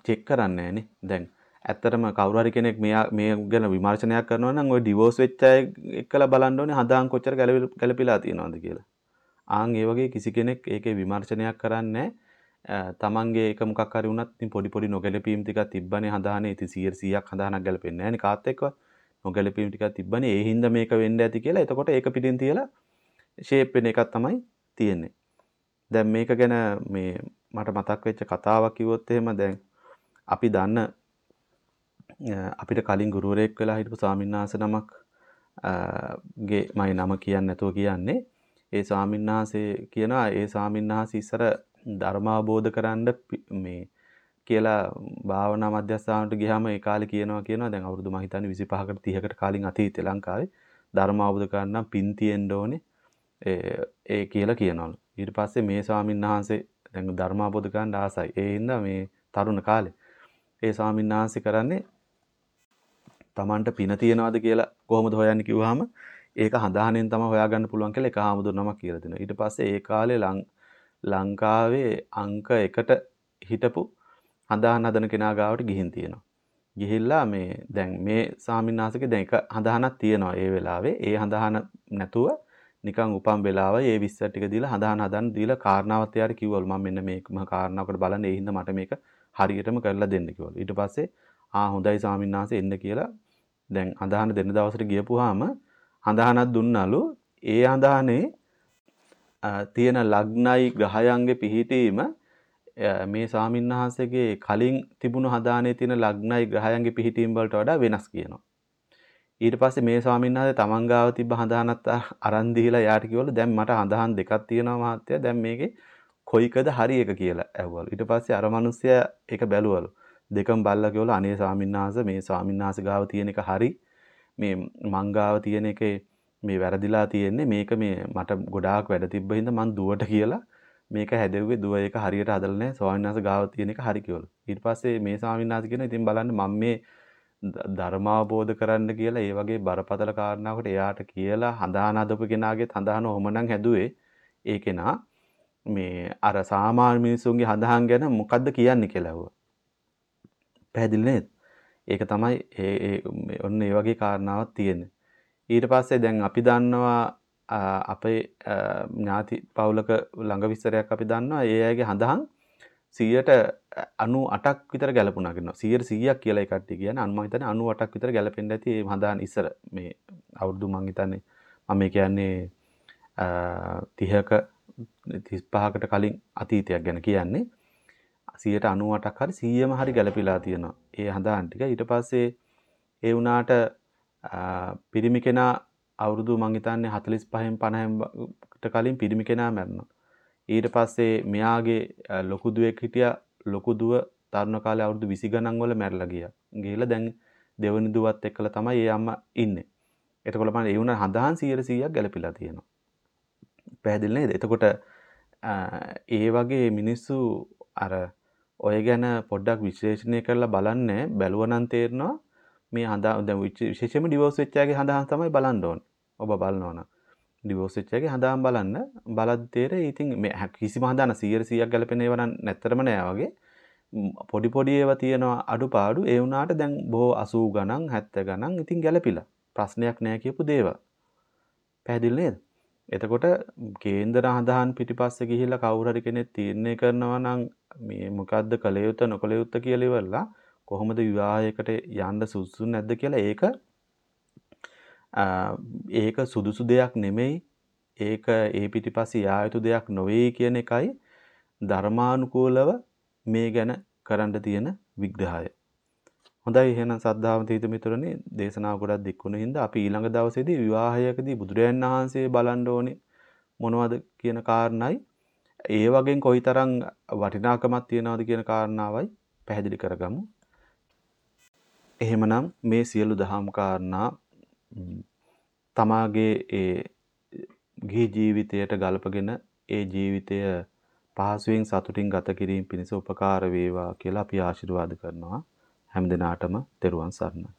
චෙක් කරන්නේ නැහනේ. දැන් ඇත්තටම කවුරු හරි කෙනෙක් මෙයා මේ ගැන විමර්ශනයක් කරනවා නම් ওই ඩිවෝර්ස් වෙච්ච අය එක්කලා බලන්න ඕනේ හදාන් කොච්චර ගැළපිලා තියෙනවද කියලා. ආන් ඒ වගේ කිසි කෙනෙක් ඒකේ විමර්ශනයක් කරන්නේ තමන්ගේ එක මොකක් හරි වුණත් ඉතින් පොඩි පොඩි නොගැලපීම් ටිකක් තිබ්බනේ හදානේ ඉතින් 100ක් හදානක් ගැලපෙන්නේ නැහැ නේ කාත් එක්ක නොගැලපීම් ටිකක් තිබ්බනේ ඒ හින්දා මේක වෙන්න ඇති කියලා එතකොට ඒක පිටින් තියලා ෂේප් වෙන එකක් තමයි තියෙන්නේ. දැන් මේක ගැන මේ මට මතක් වෙච්ච කතාවක් කිව්වොත් එහෙම දැන් අපි දන්න අපිට කලින් ගුරුවරයෙක් වෙලා හිටපු ස්වාමින්වහන්සේ නමක් ගේ මයි නම කියන්නේ නැතුව කියන්නේ ඒ ස්වාමින්වහන්සේ කියනවා ඒ ස්වාමින්වහන්සේ ඉස්සර ධර්ම අවබෝධ කරන්න මේ කියලා භාවනා මධ්‍යස්ථානට ගියාම ඒ කාලේ කියනවා කියනවා දැන් අවුරුදු මම හිතන්නේ 25කට 30කට කලින් අතීතේ ලංකාවේ ධර්ම අවබෝධ කරන්න පින් තියෙන්න ඕනේ ඒ කියලා කියනවලු. ඊට පස්සේ මේ ස්වාමීන් වහන්සේ දැන් ධර්ම අවබෝධ කරගන්න ආසයි. ඒ හින්දා මේ තරුණ කාලේ ඒ ස්වාමීන් වහන්සේ කරන්නේ Tamanට පින තියනවාද කියලා කොහොමද හොයන්නේ කිව්වහම ඒක හදාහනෙන් තමයි හොයාගන්න පුළුවන් කියලා එක ආමුදුර නමක් කියලා දෙනවා. ඊට පස්සේ ඒ කාලේ ලංකාවේ අංක 1ට හිටපු හදාහන හදන කෙනා ගාවට ගිහින් තියෙනවා. ගිහිල්ලා මේ දැන් මේ සාමින්නාසකේ දැන් එක හදාහනක් තියෙනවා ඒ වෙලාවේ. ඒ හදාහන නැතුව නිකන් උපම් වෙලාව ඒ 20 ටික දීලා හදාන හදන්න දීලා කාරණාවත් එයාට කිව්වලු මම මෙන්න මේකම කාරණාවකට බලන්න ඒ හින්දා මට මේක හරියටම කරලා දෙන්න කිව්වලු. ඊට පස්සේ ආ හොඳයි ස්වාමීන් වහන්සේ එන්න කියලා දැන් හදාන දෙන්න දවසට ගියපුවාම හදානක් දුන්නලු. ඒ හදානේ තියෙන ලග්නයි ග්‍රහයන්ගේ පිහිටීම මේ ස්වාමින්වහන්සේගේ කලින් තිබුණු හදානේ තියෙන ලග්නයි ග්‍රහයන්ගේ පිහිටීම් වලට වඩා වෙනස් කියනවා. ඊට පස්සේ මේ ස්වාමීන් වහන්සේ තමන් ගාව තිබ්බ හඳහනත් අරන් දීලා යාට කිව්වලු දැන් මට හඳහන් දෙකක් තියෙනවා මහත්තයා දැන් මේකේ කොයිකද හරි එක කියලා ඇහුවලු. ඊට පස්සේ අර මිනිස්සයා ඒක බැලුවලු. දෙකම බල්ලා කිව්වලු අනේ ස්වාමීන් වහන්සේ මේ ස්වාමීන් වහන්සේ ගාව තියෙන එක හරි මේ මං ගාව තියෙන එකේ මේ වැරදිලා තියෙන්නේ මේක මේ මට ගොඩාක් වැඩ තිබ්බ හින්දා මං දුවට කියලා මේක හැදෙව්වේ දුව ඒක හරියට හදලා නැහැ ස්වාමීන් වහන්සේ ගාව තියෙන එක හරි කිව්වලු. ඊට පස්සේ මේ ස්වාමීන් වහන්සේ කියන ඉතින් බලන්න මම මේ ධර්මාවබෝධ කරන්න කියලා ඒ වගේ බරපතල කාරණාවකට එයාට කියලා හඳහන හදපු කෙනාගෙත් හඳහන ඔහමනම් හැදුවේ ඒ කෙනා මේ අර සාමාන්‍ය මිනිසුන්ගේ හඳහන් ගැන මොකද්ද කියන්නේ කියලා ඇහුවා. පැහැදිලි නේද? ඒක තමයි ඒ ඔන්න ඒ වගේ කාරණාවක් තියෙන්නේ. ඊට පස්සේ දැන් අපි දන්නවා අපේ ඥාති පවුලක ළඟ විස්තරයක් අපි දන්නවා ඒ අයගේ හඳහන් 98ක් විතර ගැලපුණා කියනවා. 100ක් කියලා ඒ කට්ටිය කියන්නේ අන්න මම හිතන්නේ 98ක් විතර ගැලපෙන්න ඇති මේ හදාන ඉස්සර මේ අවුරුදු මම හිතන්නේ මම කියන්නේ 30ක 35කට කලින් අතීතයක් ගැන කියන්නේ 98ක් හරි 100ම හරි ගැලපිලා තියෙනවා. ඒ හදාන් ටික ඊට පස්සේ ඒ වුණාට පිරිමි කෙනා අවුරුදු මං හිතන්නේ 45න් 50කට කලින් පිරිමි කෙනා මැරුණා. ඊට පස්සේ මෙයාගේ ලොකු දුවෙක් හිටියා ලොකු දුව තරුණ කාලේ අවුරුදු 20 ගණන් වල මැරලා ගියා. ගිහලා දැන් දෙවනි දුවත් එක්කලා තමයි ඒ අම්මා ඉන්නේ. එතකොට මම ඒ වුණා හදාන් 100%ක් ගැලපිලා තියෙනවා. පැහැදිලි නේද? එතකොට ඒ වගේ මිනිස්සු අර ඔය ගැන පොඩ්ඩක් විශ්ලේෂණය කරලා බලන්න බැලුවා නම් තේරෙනවා මේ හඳා දැන් විශේෂයෙන්ම ඩිවෝර්ස් වෙච්ච අයගේ හඳාන් තමයි බලන්න ඕනේ. ඔබ බලනවා නම් ඩිවෝර්ස් වෙච්ච අයගේ හඳාන් බලන්න බලද්දී තේරෙයි ඉතින් මේ කිසිම හඳාන 100% ගැලපෙන ඒවා නම් නැත්තරම නෑ වගේ. පොඩි පොඩි ඒවා තියෙනවා අඩුපාඩු ඒ වුණාට දැන් බොහෝ 80 ගණන් 70 ගණන් ඉතින් ගැලපිලා. ප්‍රශ්නයක් නෑ කියපු දේවල්. පැහැදිලි නේද? එතකොට කේන්දර හඳහන් පිටිපස්සේ ගිහිල්ලා කවුරු හරි කෙනෙක් තීරණය කරනවා නම් මේ මොකද්ද කළ යුත්තේ නොකළ යුත්තේ කියලා ඉවරලා කොහොමද විවාහයකට යන්න සුදුසු නැද්ද කියලා ඒක ඒක සුදුසු දෙයක් නෙමෙයි ඒක ඒ පිටිපස්සේ යා යුතු දෙයක් නොවේ කියන එකයි ධර්මානුකූලව මේ ගැන කරන්න තියෙන විග්‍රහය. හොඳයි එහෙනම් සද්ධාවන්ත හිත මිතුරනි දේශනාව ගොඩක් දික් වුණ හින්දා අපි ඊළඟ දවසේදී විවාහයකදී බුදුරයන් වහන්සේ බලන්න ඕනේ මොනවද කියන කාරණයි ඒ වගේ කොයිතරම් වටිනාකමක් තියනවද කියන කාරණාවයි පැහැදිලි කරගමු. එහෙමනම් මේ සියලු දහම් කාරණා තමාගේ ඒ ගිහි ජීවිතයට ගලපගෙන ඒ ජීවිතය පහසුවෙන් සතුටින් ගත කිරීම පිණිස උපකාර වේවා කියලා අපි ආශිර්වාද කරනවා. හැම දිනාටම තෙරුවන් සරණයි.